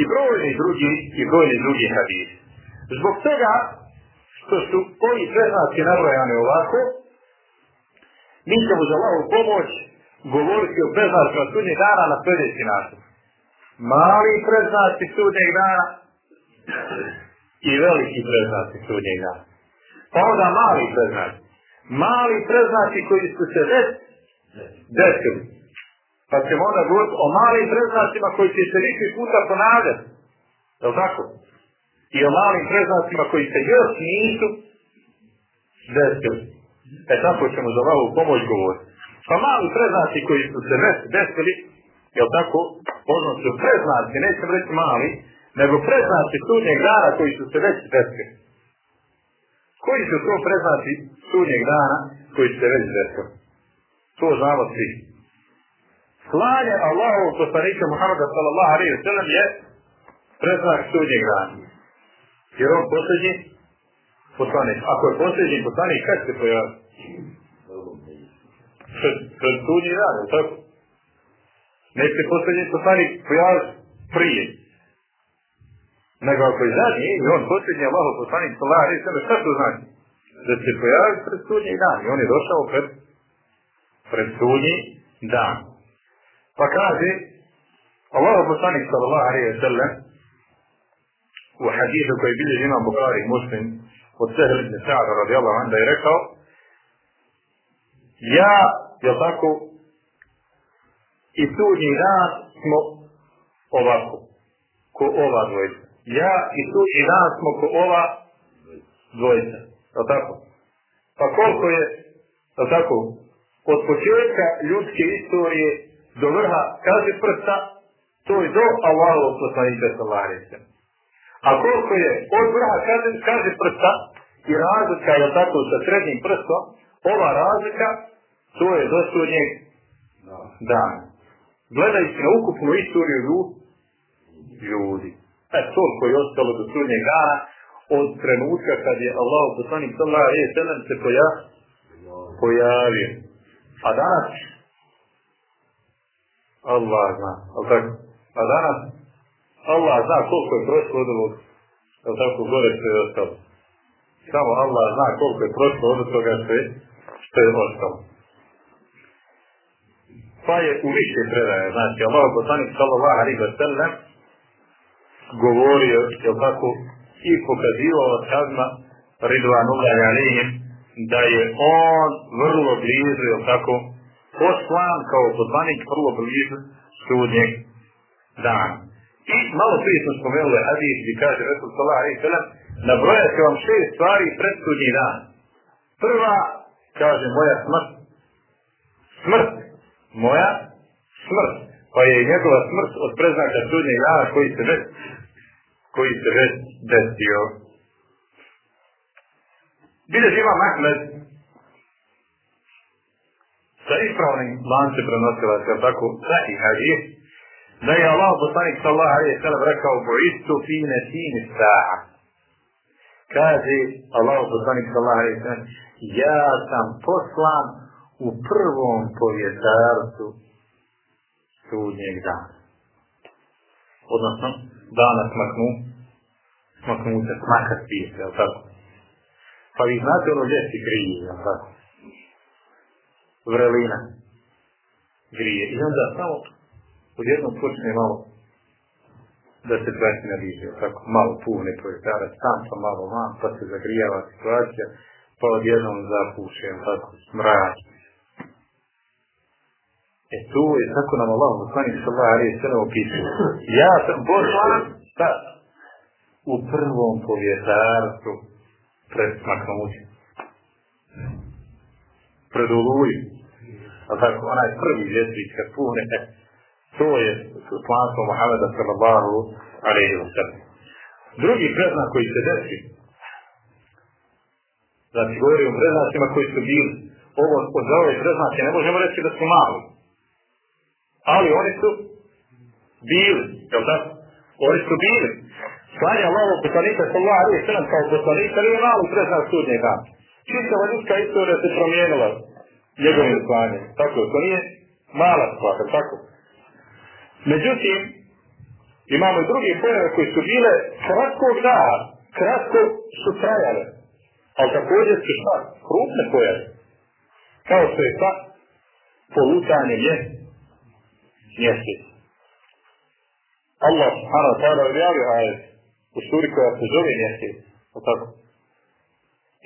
I brojni drugi, i brojni drugi hadisi. Zbog toga što su ovi preznaci nabrojane ovako, mi ćemo za Allahu pomoć govoriti o preznacima sudnjeg dana na sljedeći način. Mali preznaci sudnjeg dana i veliki preznaci sudnjeg dana. Pa onda mali preznaci. Mali preznaci koji su se već desili. Pa ćemo onda govoriti o malim preznacima koji će se više puta ponavljati. Je li tako? I o malim preznacima koji se još nisu desili. E tako ćemo za ovu pomoć govoriti. Pa mali preznaci koji su se desili, jel tako, su preznaci, nećem reći mali, nego preznaci sudnjeg dana koji su se već desili. Koji su to preznaci sudnjeg dana koji su se već desili? To znamo svi. Slanje Allahu poslanika Muhammada sallallahu alaihi wa sallam je preznak sudnjeg dana. Jer on posljednji poslanik. Ako je posljednji poslanik, kad se pojavi? Pred, pred sudnji dan, je tako? Neće posljednji poslanik pojaviti prije. Nego ako je zadnji, i on posljednji Allah poslanik sallallahu alaihi sallam, šta to znači? Da se pojavi pred sudnji dan. I on je došao pred, pred sudnji dan. Pa kaže, Allah poslanik sallallahu alaihi sallam, u hadisu koji bilježi imam Bukhari Muslim od Sehl ibn Sa'ada radijallahu anhu da je rekao ja, jel tako, i sudnji dan smo ovako, ko ova dvojica. Ja i sudnji dan smo ko ova dvojica. Jel tako? Pa koliko je, jel tako, od početka ljudske istorije do vrha kaže prsta, to je do Allahov poslanika sallallahu A koliko je od vrha kaže, kaže prsta i razlika je tako sa srednjim prstom, ova razlika To je do sudnjeg Da. dana. Gledajući na ukupnu istoriju lju- ljudi. E, toliko je ostalo do sudnjeg dana od trenutka kad je Allah poslanik sallallahu alejhi ve sellem se poja- pojavio. A danas Allah zna, tako? A danas Allah zna koliko je prošlo od ovog, ali tako gore što je ostalo. Samo Allah zna koliko je prošlo od toga što je, što je ostalo. Pa je u više predaje, znači Allah poslanik sallallahu alaihi wa sallam govorio, jel tako, i pokazivao kazma Ridvanullah alaihim da je on vrlo blizu, jel tako, poslan kao poslanik vrlo blizu sudnjeg dana. I malo prije smo spomenuli hadis gdje kaže Resul sallallahu alaihi wa sallam nabrojat vam šest stvari pred sudnji dan. Prva, kaže, moja smrt. Smrt. Moja smrt. Pa je i njegova smrt od preznaka sudnjeg dana koji se već koji se već desio. Bilježi ima Ahmed sa ispravnim lance jel tako, sahih hadis, da je Allah poslanik sallallahu alaihi sallam rekao boistu fi nesini sa'a. Kaže Allah poslanik sallallahu alaihi sallam, ja sam poslan u prvom povjetarcu sudnjeg dana. Odnosno, dana smaknu, smaknu se smaka spise, jel tako? Pa vi znate ono gdje si grije, jel tako? Vrelina. Grije. I onda samo odjednom počne malo da se praći na jel tako? Malo pune povjetarac, tam pa malo van, pa se zagrijava situacija, pa odjednom zapuše, tako? Smrać. E tu je tako nam Allah poslanik sallallahu alaihi sallam opisao. Ja sam šta? U prvom povjetarcu pred smaknućem. Pred oluju. A tako, onaj prvi vjetrik kad puhne, e, to je slanstvo Muhammeda sallallahu alaihi wa sallam. Drugi preznak koji se desi, znači govori o preznacima koji su bili, ovo, za ove preznake ne možemo reći da su mali, ali oni su bili, jel tako? Oni su bili. Slanja Allahog poslanika sallallahu alaihi sallam kao poslanika nije mali preznak sudnjeg dana. Čistava ljudska istorija se promijenila njegovim slanjem. Tako, to nije mala stvar, tako? Međutim, imamo i druge pojave koji su bile kratkog dana, kratko su trajale, ali također su šta? Krupne pojave. Kao što je šta? Polutanje mjesta mjesec. Allah subhanahu wa ta'ala objavio ajet u suri koja se zove mjesec. O tako.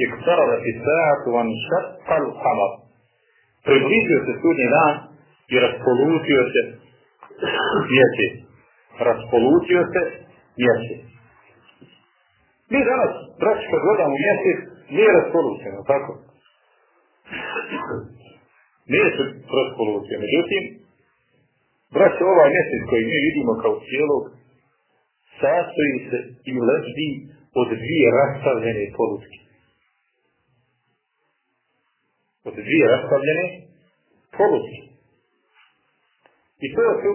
Iktaradat i sa'atu van šakkal kamar. Približio se sudnji dan i raspolutio se mjesec. Raspolutio se mjesec. Mi danas, braći, kad gledamo mjesec, nije raspolućeno, tako? Nije se raspolutio. Međutim, Braće, ovaj mjesec koji mi vidimo kao cijelog, sastoji se i leži od dvije rastavljene polutke. Od dvije rastavljene polutke. I to su,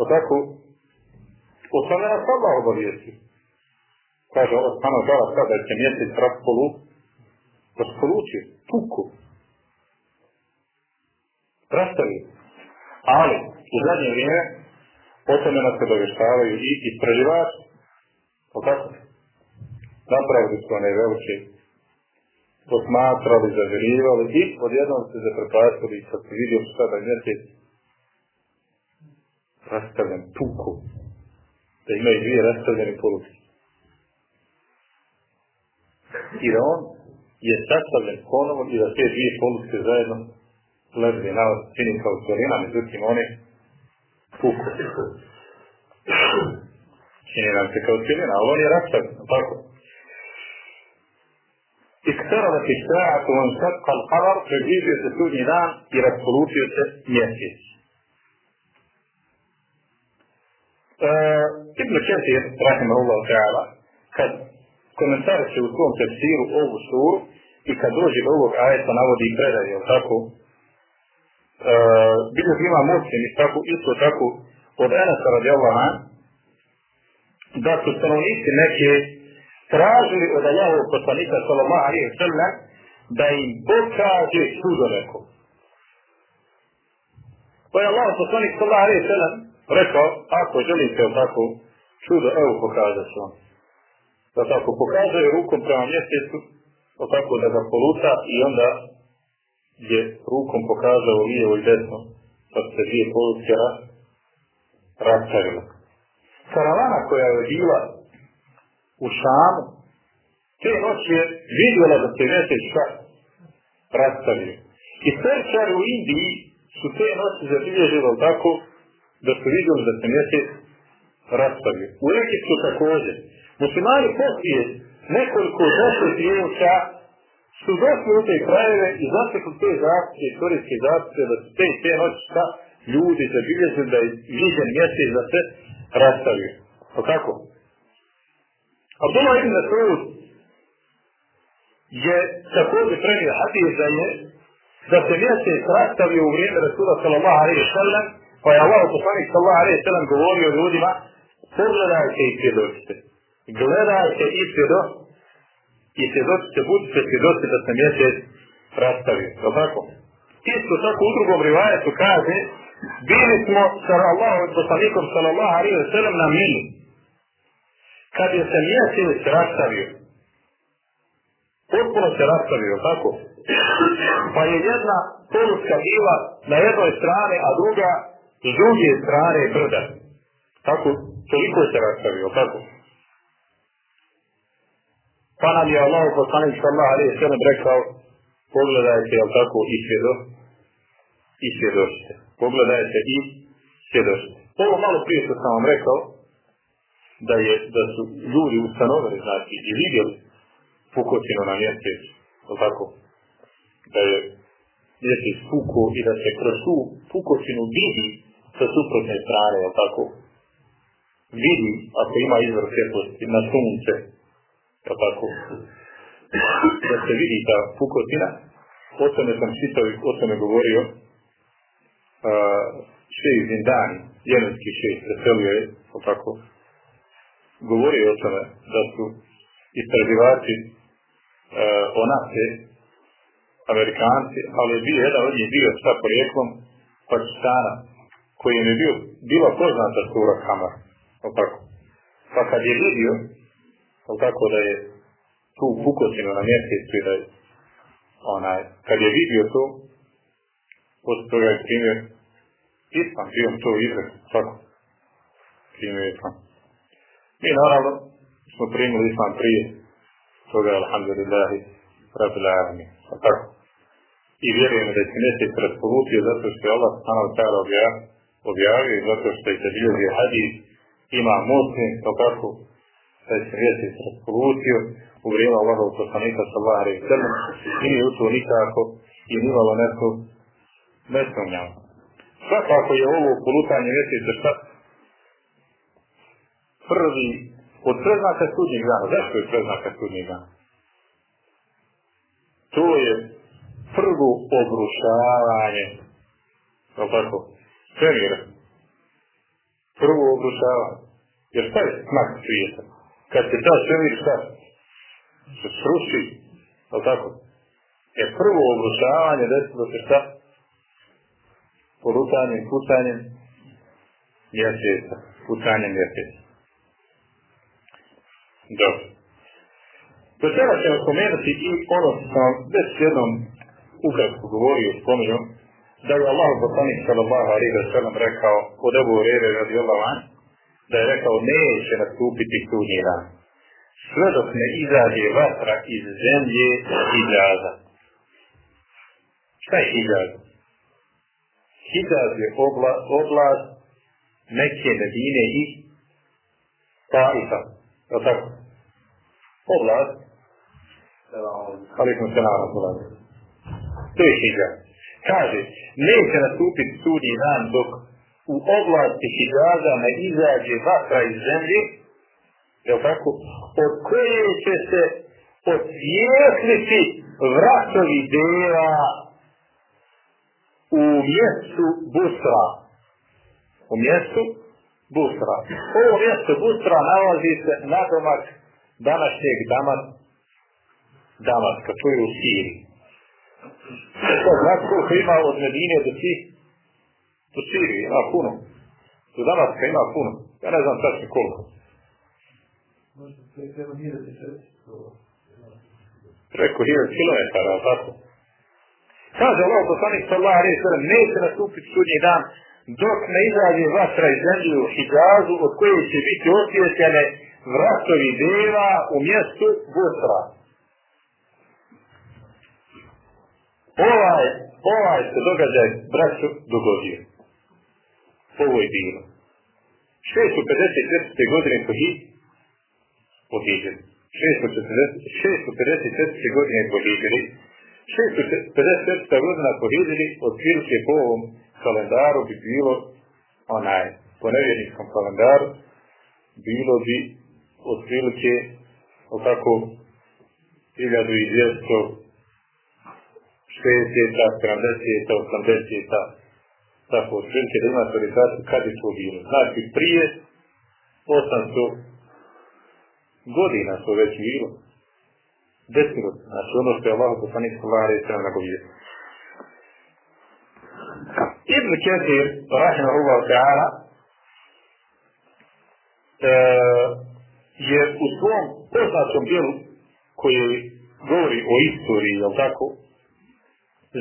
o tako, o tome nas Allah obavijesti. Kaže Allah stano dala sada će mjesec raspolu, raspolučio, tuku. Rastavio. Ali, u zadnje vrijeme, o tome nas obavještavaju i istraživači, o kako? Napravili su one velike, posmatrali, zavirivali i odjednom se zaprepastili i kad se vidio šta da mjesec rastavljen tuku, da imaju dvije rastavljene poluke. I da on je sastavljen ponovo i da te dvije poluke zajedno ležne na čini kao cijelina, međutim one puku. Čini nam se kao cijelina, ali on je rastavljen, tako. اقتربت الساعة وانشق القمر فجيزي سسوني دان إلى الخروج ميسيس. آه ابن كثير رحمه الله تعالى kad komentariše u svom tefsiru ovu suru i kad dođe do ovog ajeta navodi predaj, jel tako, bilo ima muslim tako, isto tako od Enesa radijallahu da su stanovnici neke tražili od Allahovog poslanika sallallahu alaihi wa sallam da im pokaže čudo neko. Pa je Allah poslanik sallallahu alaihi wa sallam rekao, ako želite tako čudo, evo pokazat ću vam. Da tako pokazuje rukom prema mjesecu, tako da ga poluta i onda je rukom pokazao lijevo i desno, pa se dvije polutke rastavile. Karavana koja je bila u Šamu, te noći je vidjela da se mjesec šta rastavio. I perčari u Indiji su te noći zabilježili tako da su vidjeli da se mjesec rastavio. U Egiptu također. Muslimani poslije nekoliko desetljeća su došli u te krajeve i zatekli te zaštite, istorijske zaštite, da su te te noći šta ljudi zabilježili da je viđen mjesec da se rastavio. O kako? Abdullah ibn Mas'ud je također prenio hadis da je da se mjesec rastavio u vrijeme Rasula sallallahu alaihi sallam pa je Allah poslanik sallallahu alaihi sallam govorio ljudima pogledajte i svjedočite. Gledajte i svjedočite i svjedočite, budite svjedoci da se mjesec rastavio. Je tako? Isto tako u drugom rivajetu kaže bili smo sa Allahom poslanikom sallallahu alaihi wa sallam na mili. Kad je se mjesec rastavio, potpuno se rastavio, tako? Pa je jedna poluska bila na jednoj strani, a druga s druge strane brda. Tako, toliko se rastavio, tako? Pa nam je Allah poslanik sallallahu alaihi sallam rekao, pogledajte, jel tako, i svjedo, i svjedočite. Pogledajte i svjedočite. Ovo malo prije što sam vam rekao, da, je, da su ljudi ustanovili, znači, i vidjeli pukotinu na mjesec, jel tako, da je mjesec puko i da se kroz tu pukotinu vidi sa suprotne strane, jel tako, vidi, ako ima izvor svjetlosti, na sunce, jel tako, da se vidi ta pukotina, o tome sam čitao i o tome govorio, uh, šej Zindani, jemenski šej, preselio je, jel tako, govorio o tome da su istraživači uh, onake Amerikanci, ali je bio jedan od njih bio sa porijeklom Pakistana, koji je bio, bila poznata sura tako. Pa kad je vidio ali tako da je tu pukotinu na mjesecu i da je onaj, kad je vidio to, posle toga je primjer Islam, bio to izraz, svako primjer Islam. Mi naravno smo primili Islam prije toga, alhamdulillahi, rabbil alami, a tako. I vjerujemo da se mjesec raspolutio zato što je Allah stano tada objavio i zato što je zabilježio hadis, ima muslim, to kako, da je raspolutio u vrijeme Allahovog poslanika sallallahu alejhi ve sellem i nije u to nikako i nimalo nešto ne sumnjamo. Svakako je ovo polutanje mjeseca šta? Prvi od preznaka sudnjeg dana. Zašto je preznaka sudnjeg dana? To je prvo obrušavanje. Je tako? Svemira. Prvo obrušavanje. Jer šta je smak svijeta? Kad se ta svemir šta? Se sruši, ali tako? Je prvo obrušavanje desilo se šta? Porutanjem, pucanjem mjeseca. Pucanjem mjeseca. Dobro. Do sada ćemo spomenuti i ono što sam već jednom ukratko govorio, spomenuo, da je Allah poslanik sallallahu alaihi wa sallam rekao od Ebu Rere radijallahu anhu, da je rekao neće nastupiti sudnji dan. Sve dok ne izađe vatra iz zemlje Hidžaza. Šta je Hidžaz? Hidžaz je obla, oblast neke Medine i Taifa. Je li tako? Oblast. Alikum se polazi. To je Hidžaz. Kaže, neće nastupiti sudnji dan dok u oblasti Hijaza ne izađe vatra iz zemlje, je tako, od koje će se osvijetliti vratovi dela u mjestu Busra. U mjestu Busra. Ovo mjesto Busra nalazi se na domak današnjeg Damas, Damaska, to je u Siriji. Znači ima od Medine do ti? Do Sirije, ima puno. Do Damaska ima puno. Ja ne znam tačno koliko. Preko 1000 km, tako. Kaže Allah poslanik sallallahu ve sellem neće nastupiti sudnji dan dok ne izađe vatra iz zemlje u Hijazu od koje će biti osvjetljene vratovi deva u mjestu Busra. Ovaj, ovaj se događaj, braću, dogodio. Ovo je bilo. 654. godine po Hidri, po Hidri, 654. godine po Hidri, 654. godina po Hidri, otprilike po ovom kalendaru bi bilo onaj, po nevjerničkom kalendaru, bilo bi otprilike tako 1200 60, 70, 80, tako otprilike da imate orijentaciju kad je to bilo. Znači prije 800 godina to već bilo. Desilo. Znači ono što je Allah poslanik sallallahu alaihi sallam nagovio. Ibn Ketir, rahimahullah ta'ala, e, je u svom poznatom dijelu koji govori o istoriji, jel tako,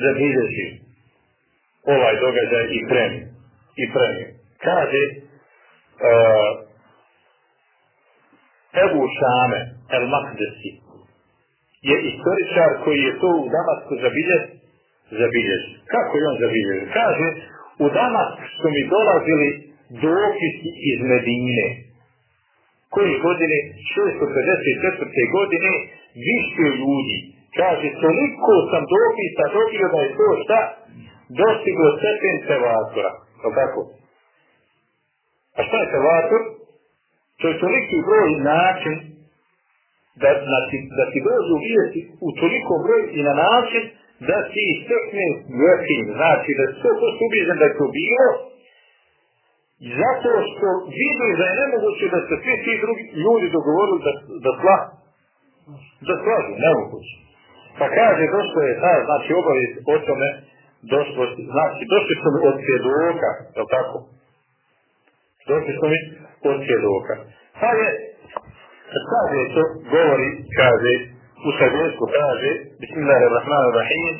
zabilježi ovaj događaj i premi. I premi. Kaže uh, Ebu Šame El Makdesi je istoričar koji je to u Damasku zabiljež, zabiljež. Kako je on zabiljež? Kaže, u Damask su mi dolazili dopisi iz Medine. Koje godine? 654. godine više ljudi Kaže, toliko sam dopisa dobio da je to šta? Dostiglo stepen tevatora. Je tako? A šta je tevator? To je toliki broj način da, znači, da ti dođu vijesti u toliko broj i na način da ti stekne vjekin. Znači, da sve to ubijeđen da je to bilo zato što vidiš da je nemoguće da se svi ti drugi ljudi dogovorili da, da sla, da slažu, nemoguće. Pa kaže, došlo je ta, znači obavijest o tome, došlo, znači, došli su mi od svjedoka, je tako? Došli su mi od svjedoka. Pa je, kaže to, govori, kaže, u Sadjesku kaže, Bismillahirrahmanirrahim,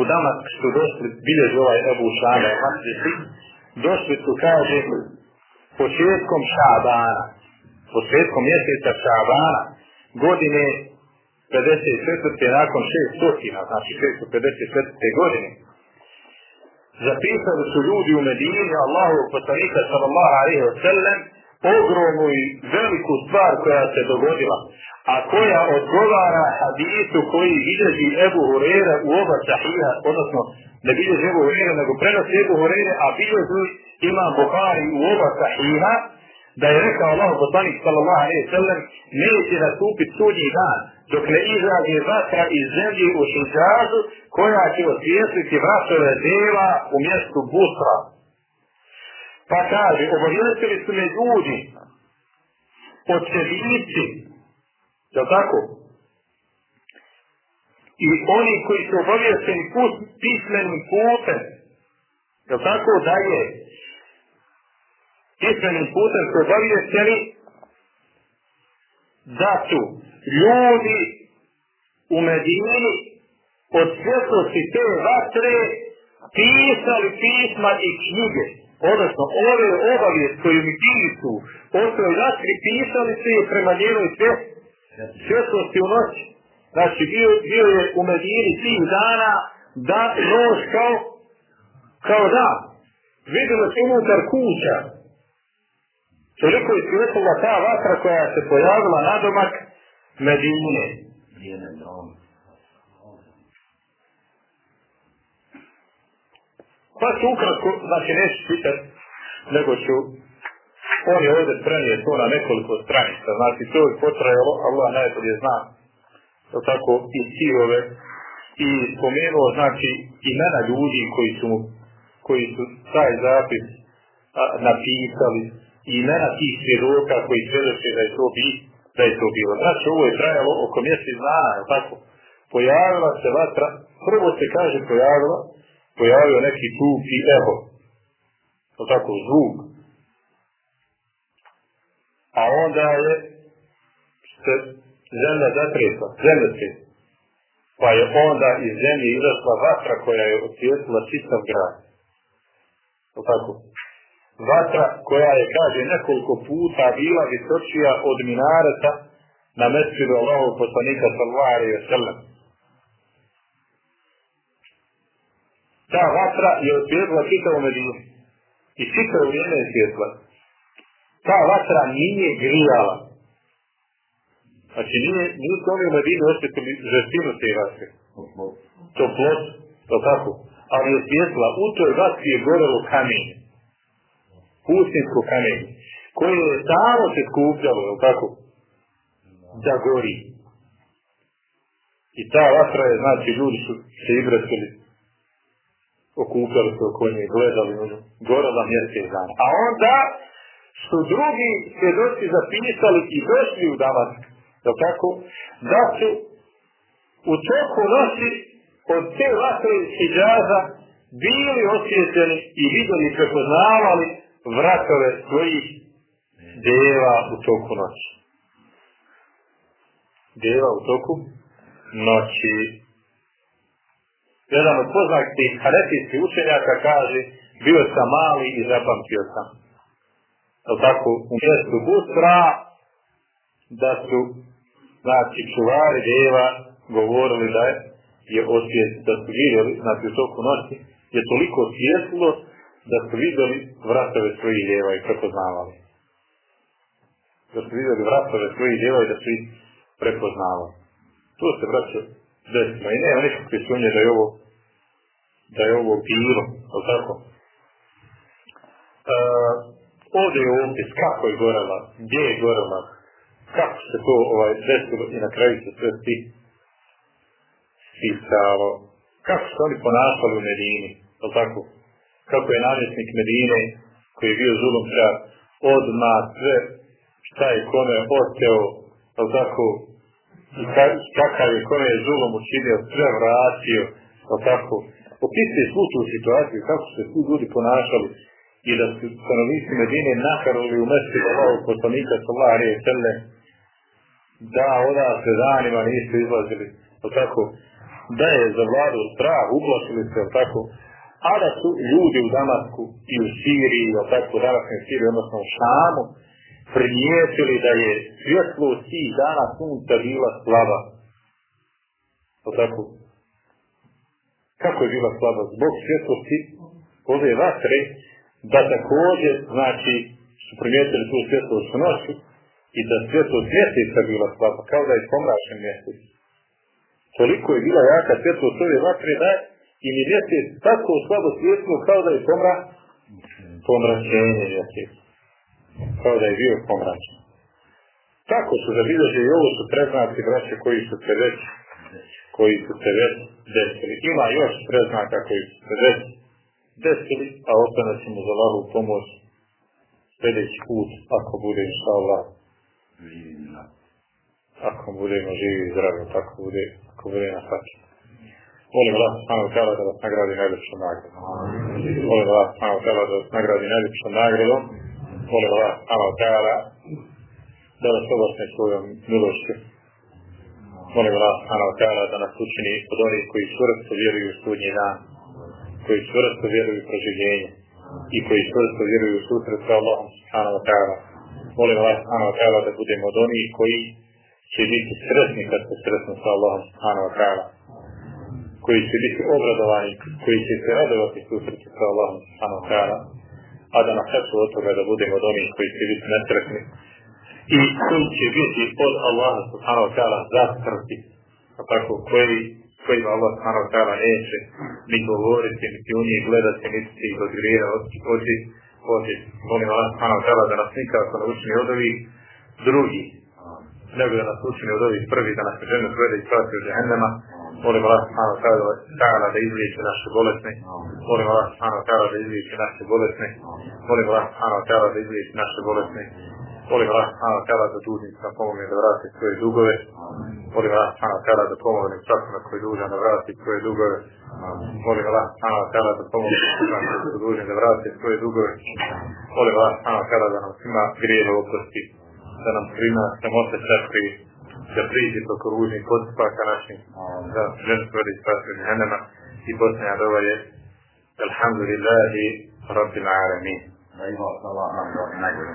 u Damask su došli, bilježi ovaj Ebu Šame, Masjisi, došli su, kaže, početkom Šabana, početkom mjeseca Šabana, godine 54. nakon 600, znači 654. godine. Zapisali su ljudi u Medini Allahu poslanika sallallahu alaihi wa sallam ogromnu i veliku stvar koja se dogodila, a koja odgovara hadisu koji bilježi Ebu Hurera u oba sahija, odnosno ne bilježi Ebu Hurera, nego prenosi Ebu Hurera, a bilježi ima Bukhari u oba sahija, da je rekao Allah poslanik sallallahu alaihi sallam neće nastupiti sudnji dan dok ne izađe vatra iz zemlje u Hijazu koja će osvijetliti vatove dela u mjestu Busra. Pa kaže, obavijestili su me ljudi od sebici, je tako? I oni koji su obavijestili put pismenim putem, je tako da je pismenim putem su obavijestili da su ljudi u Medini od svjetlosti te vatre pisali pisma i knjige. Odnosno, ove obavijest koju mi pisu o toj vatri pisali su je prema njenoj svjetlosti u noći. Znači, bio, bio je u Medini tih dana da noć kao, kao dan. Vidimo se unutar kuća. Toliko je svjetloga ta vatra koja se pojavila na domak Medine. Pa ću ukratko, znači neću čitat, nego ću on je ovdje prenije to na nekoliko stranica, znači to je potrajalo, Allah najbolje zna, to tako i sirove, i spomenuo, znači, imena ljudi koji su koji su taj zapis a, napisali imena tih svjedoka koji svjedoče da je to bi, da je to bilo. Znači, ovo je trajalo oko mjesec dana, je tako? Pojavila se vatra, prvo se kaže pojavila, pojavio neki zvuk i eho. Je tako, zvuk. A onda je se zemlja zatresla, zemlja se. Pa je onda iz zemlje izašla vatra koja je osvijetlila čitav grad. Je tako? Vatra koja je, kaže, nekoliko puta bila visočija od minareta na mesčidu Allahov poslanika sallallahu alaihi. Ta vatra je osvjetla čitavu medinu. I čitavu vrijeme je svjetla. Ta vatra nije grijala. Znači, nije, nije to oni u Medinu osjetili žestinu te vatre. To plot, to tako. Ali je svjetla, u toj vatri je gorelo kamenje pustinsko kamenje, koje je samo se skupljalo, tako? Da gori. I ta vatra je, znači, ljudi su se ibratili, okupljali se oko nje, gledali nju, gorala mjesec dana. A onda su drugi svjedoci zapisali i došli u Damask, je tako? Da su u toku noći od te vatre Hidžaza bili osvjetljeni i vidjeli, prepoznavali vratove svojih deva u toku noći. Deva u toku noći. Jedan od poznatih haretijskih učenjaka kaže bio sam mali i zapamtio sam. Je tako? U mjestu Busra da su znači čuvari deva govorili da je, je osvijest, da su vidjeli, znači u toku noći, je toliko svjetlo da su vidjeli vratove svojih djeva i prepoznavali. Da su vidjeli vratove svojih djeva i da su ih prepoznavali. To se vraća desno i nema nikakve sumnje da je ovo da je ovo bilo, ali tako? E, ovdje je opis kako je gorela, gdje je gorela, kako se to ovaj, desilo i na kraju se sve sti, stisalo, kako su oni ponašali u Medini, ali tako? Kako je namjesnik Medine, koji je bio zulumča, odmah sve šta je kome oteo, ali tako, i kakav je kome je zulom učinio, sve vratio, ali tako. Opisuje tu situaciju, kako se svi ljudi ponašali i da su stanovnici Medine nakaruli u mesti ovog poslanika sallallahu alaihi sallam, da ona se danima nisu izlazili, ali tako, da je zavladao strah, ublašili se, ali tako, a da su ljudi u Damasku i u Siriji, o tako današnjoj Siriji, odnosno u Šamu, primijetili da je svjetlo tih dana sunca bila slaba. O tako. Kako je bila slaba? Zbog svjetlosti ove vatre, da također, znači, su primijetili tu svjetlost u noću i da svjetlost mjeseca bila slaba, kao da je pomrašen mjesec. Toliko je bila jaka svjetlost ove vatre da je i mi mjesec tako slabo svjetlo kao da je pomra, pomračenje mjesec. Kao da je bio pomračen. Tako su zabilježe i ovo su preznaci braće koji su se već koji su se već desili. Ima još preznaka koji su se već desili, a ostane ćemo za Allahu pomoć sljedeći put, ako bude inša Allah. Ako budemo živi i zdravi, tako bude, ako bude na fakir. Molim Allah subhanahu wa ta'ala da vas nagradi najljepšom nagradom. Molim Allah subhanahu wa ta'ala da vas nagradi najljepšom nagradom. Molim Allah subhanahu wa ta'ala da vas obasne svojom milošću. Molim Allah subhanahu wa ta'ala da nas učini od onih koji čvrsto vjeruju u sudnji dan, koji čvrsto vjeruju u proživljenje i koji čvrsto vjeruju u susret sa Allahom subhanahu wa ta'ala. Molim Allah subhanahu wa ta'ala da budemo od onih koji će biti sretni kad se sretnu sa Allahom subhanahu wa ta'ala koji će biti obradovani, koji će se radovati susreću sa Allahom wa ta'ala, a da na srcu od toga da budemo od onih koji će biti nesretni i koji će biti od Allaha subhanahu wa ta'ala zastrti, a tako koji kojima Allah subhanahu wa ta'ala neće ni govoriti, niti u njih gledati, niti ih odgrija oči, oči. Molim Allah subhanahu wa ta'ala da nas nikako ne učini od ovih drugih, nego da nas učini od ovih prvih, da nas žene svede i spasi od žehennema, Molim Allah subhanahu ta'ala da izliječi naše bolesne. Molim Allah subhanahu ta'ala da izliječi naše bolesne. Molim Allah subhanahu ta'ala da izliječi naše bolesne. Molim Allah subhanahu ta'ala da dužnicima pomogne da vrati svoje dugove. Molim Allah subhanahu ta'ala da pomogne svakome koji dužan da vrati svoje dugove. Molim Allah subhanahu ta'ala da pomogne svakome koji dužni da vrati svoje dugove. Molim Allah subhanahu ta'ala da nam svima grijehe oprosti. Da nam svima samote. Da priđe preko ružnih postupaka naših. Da ženu stvori spasio džehennema. I posljednja dova je Alhamdulillahi Rabbil Alamin. Da ima sala na najgore.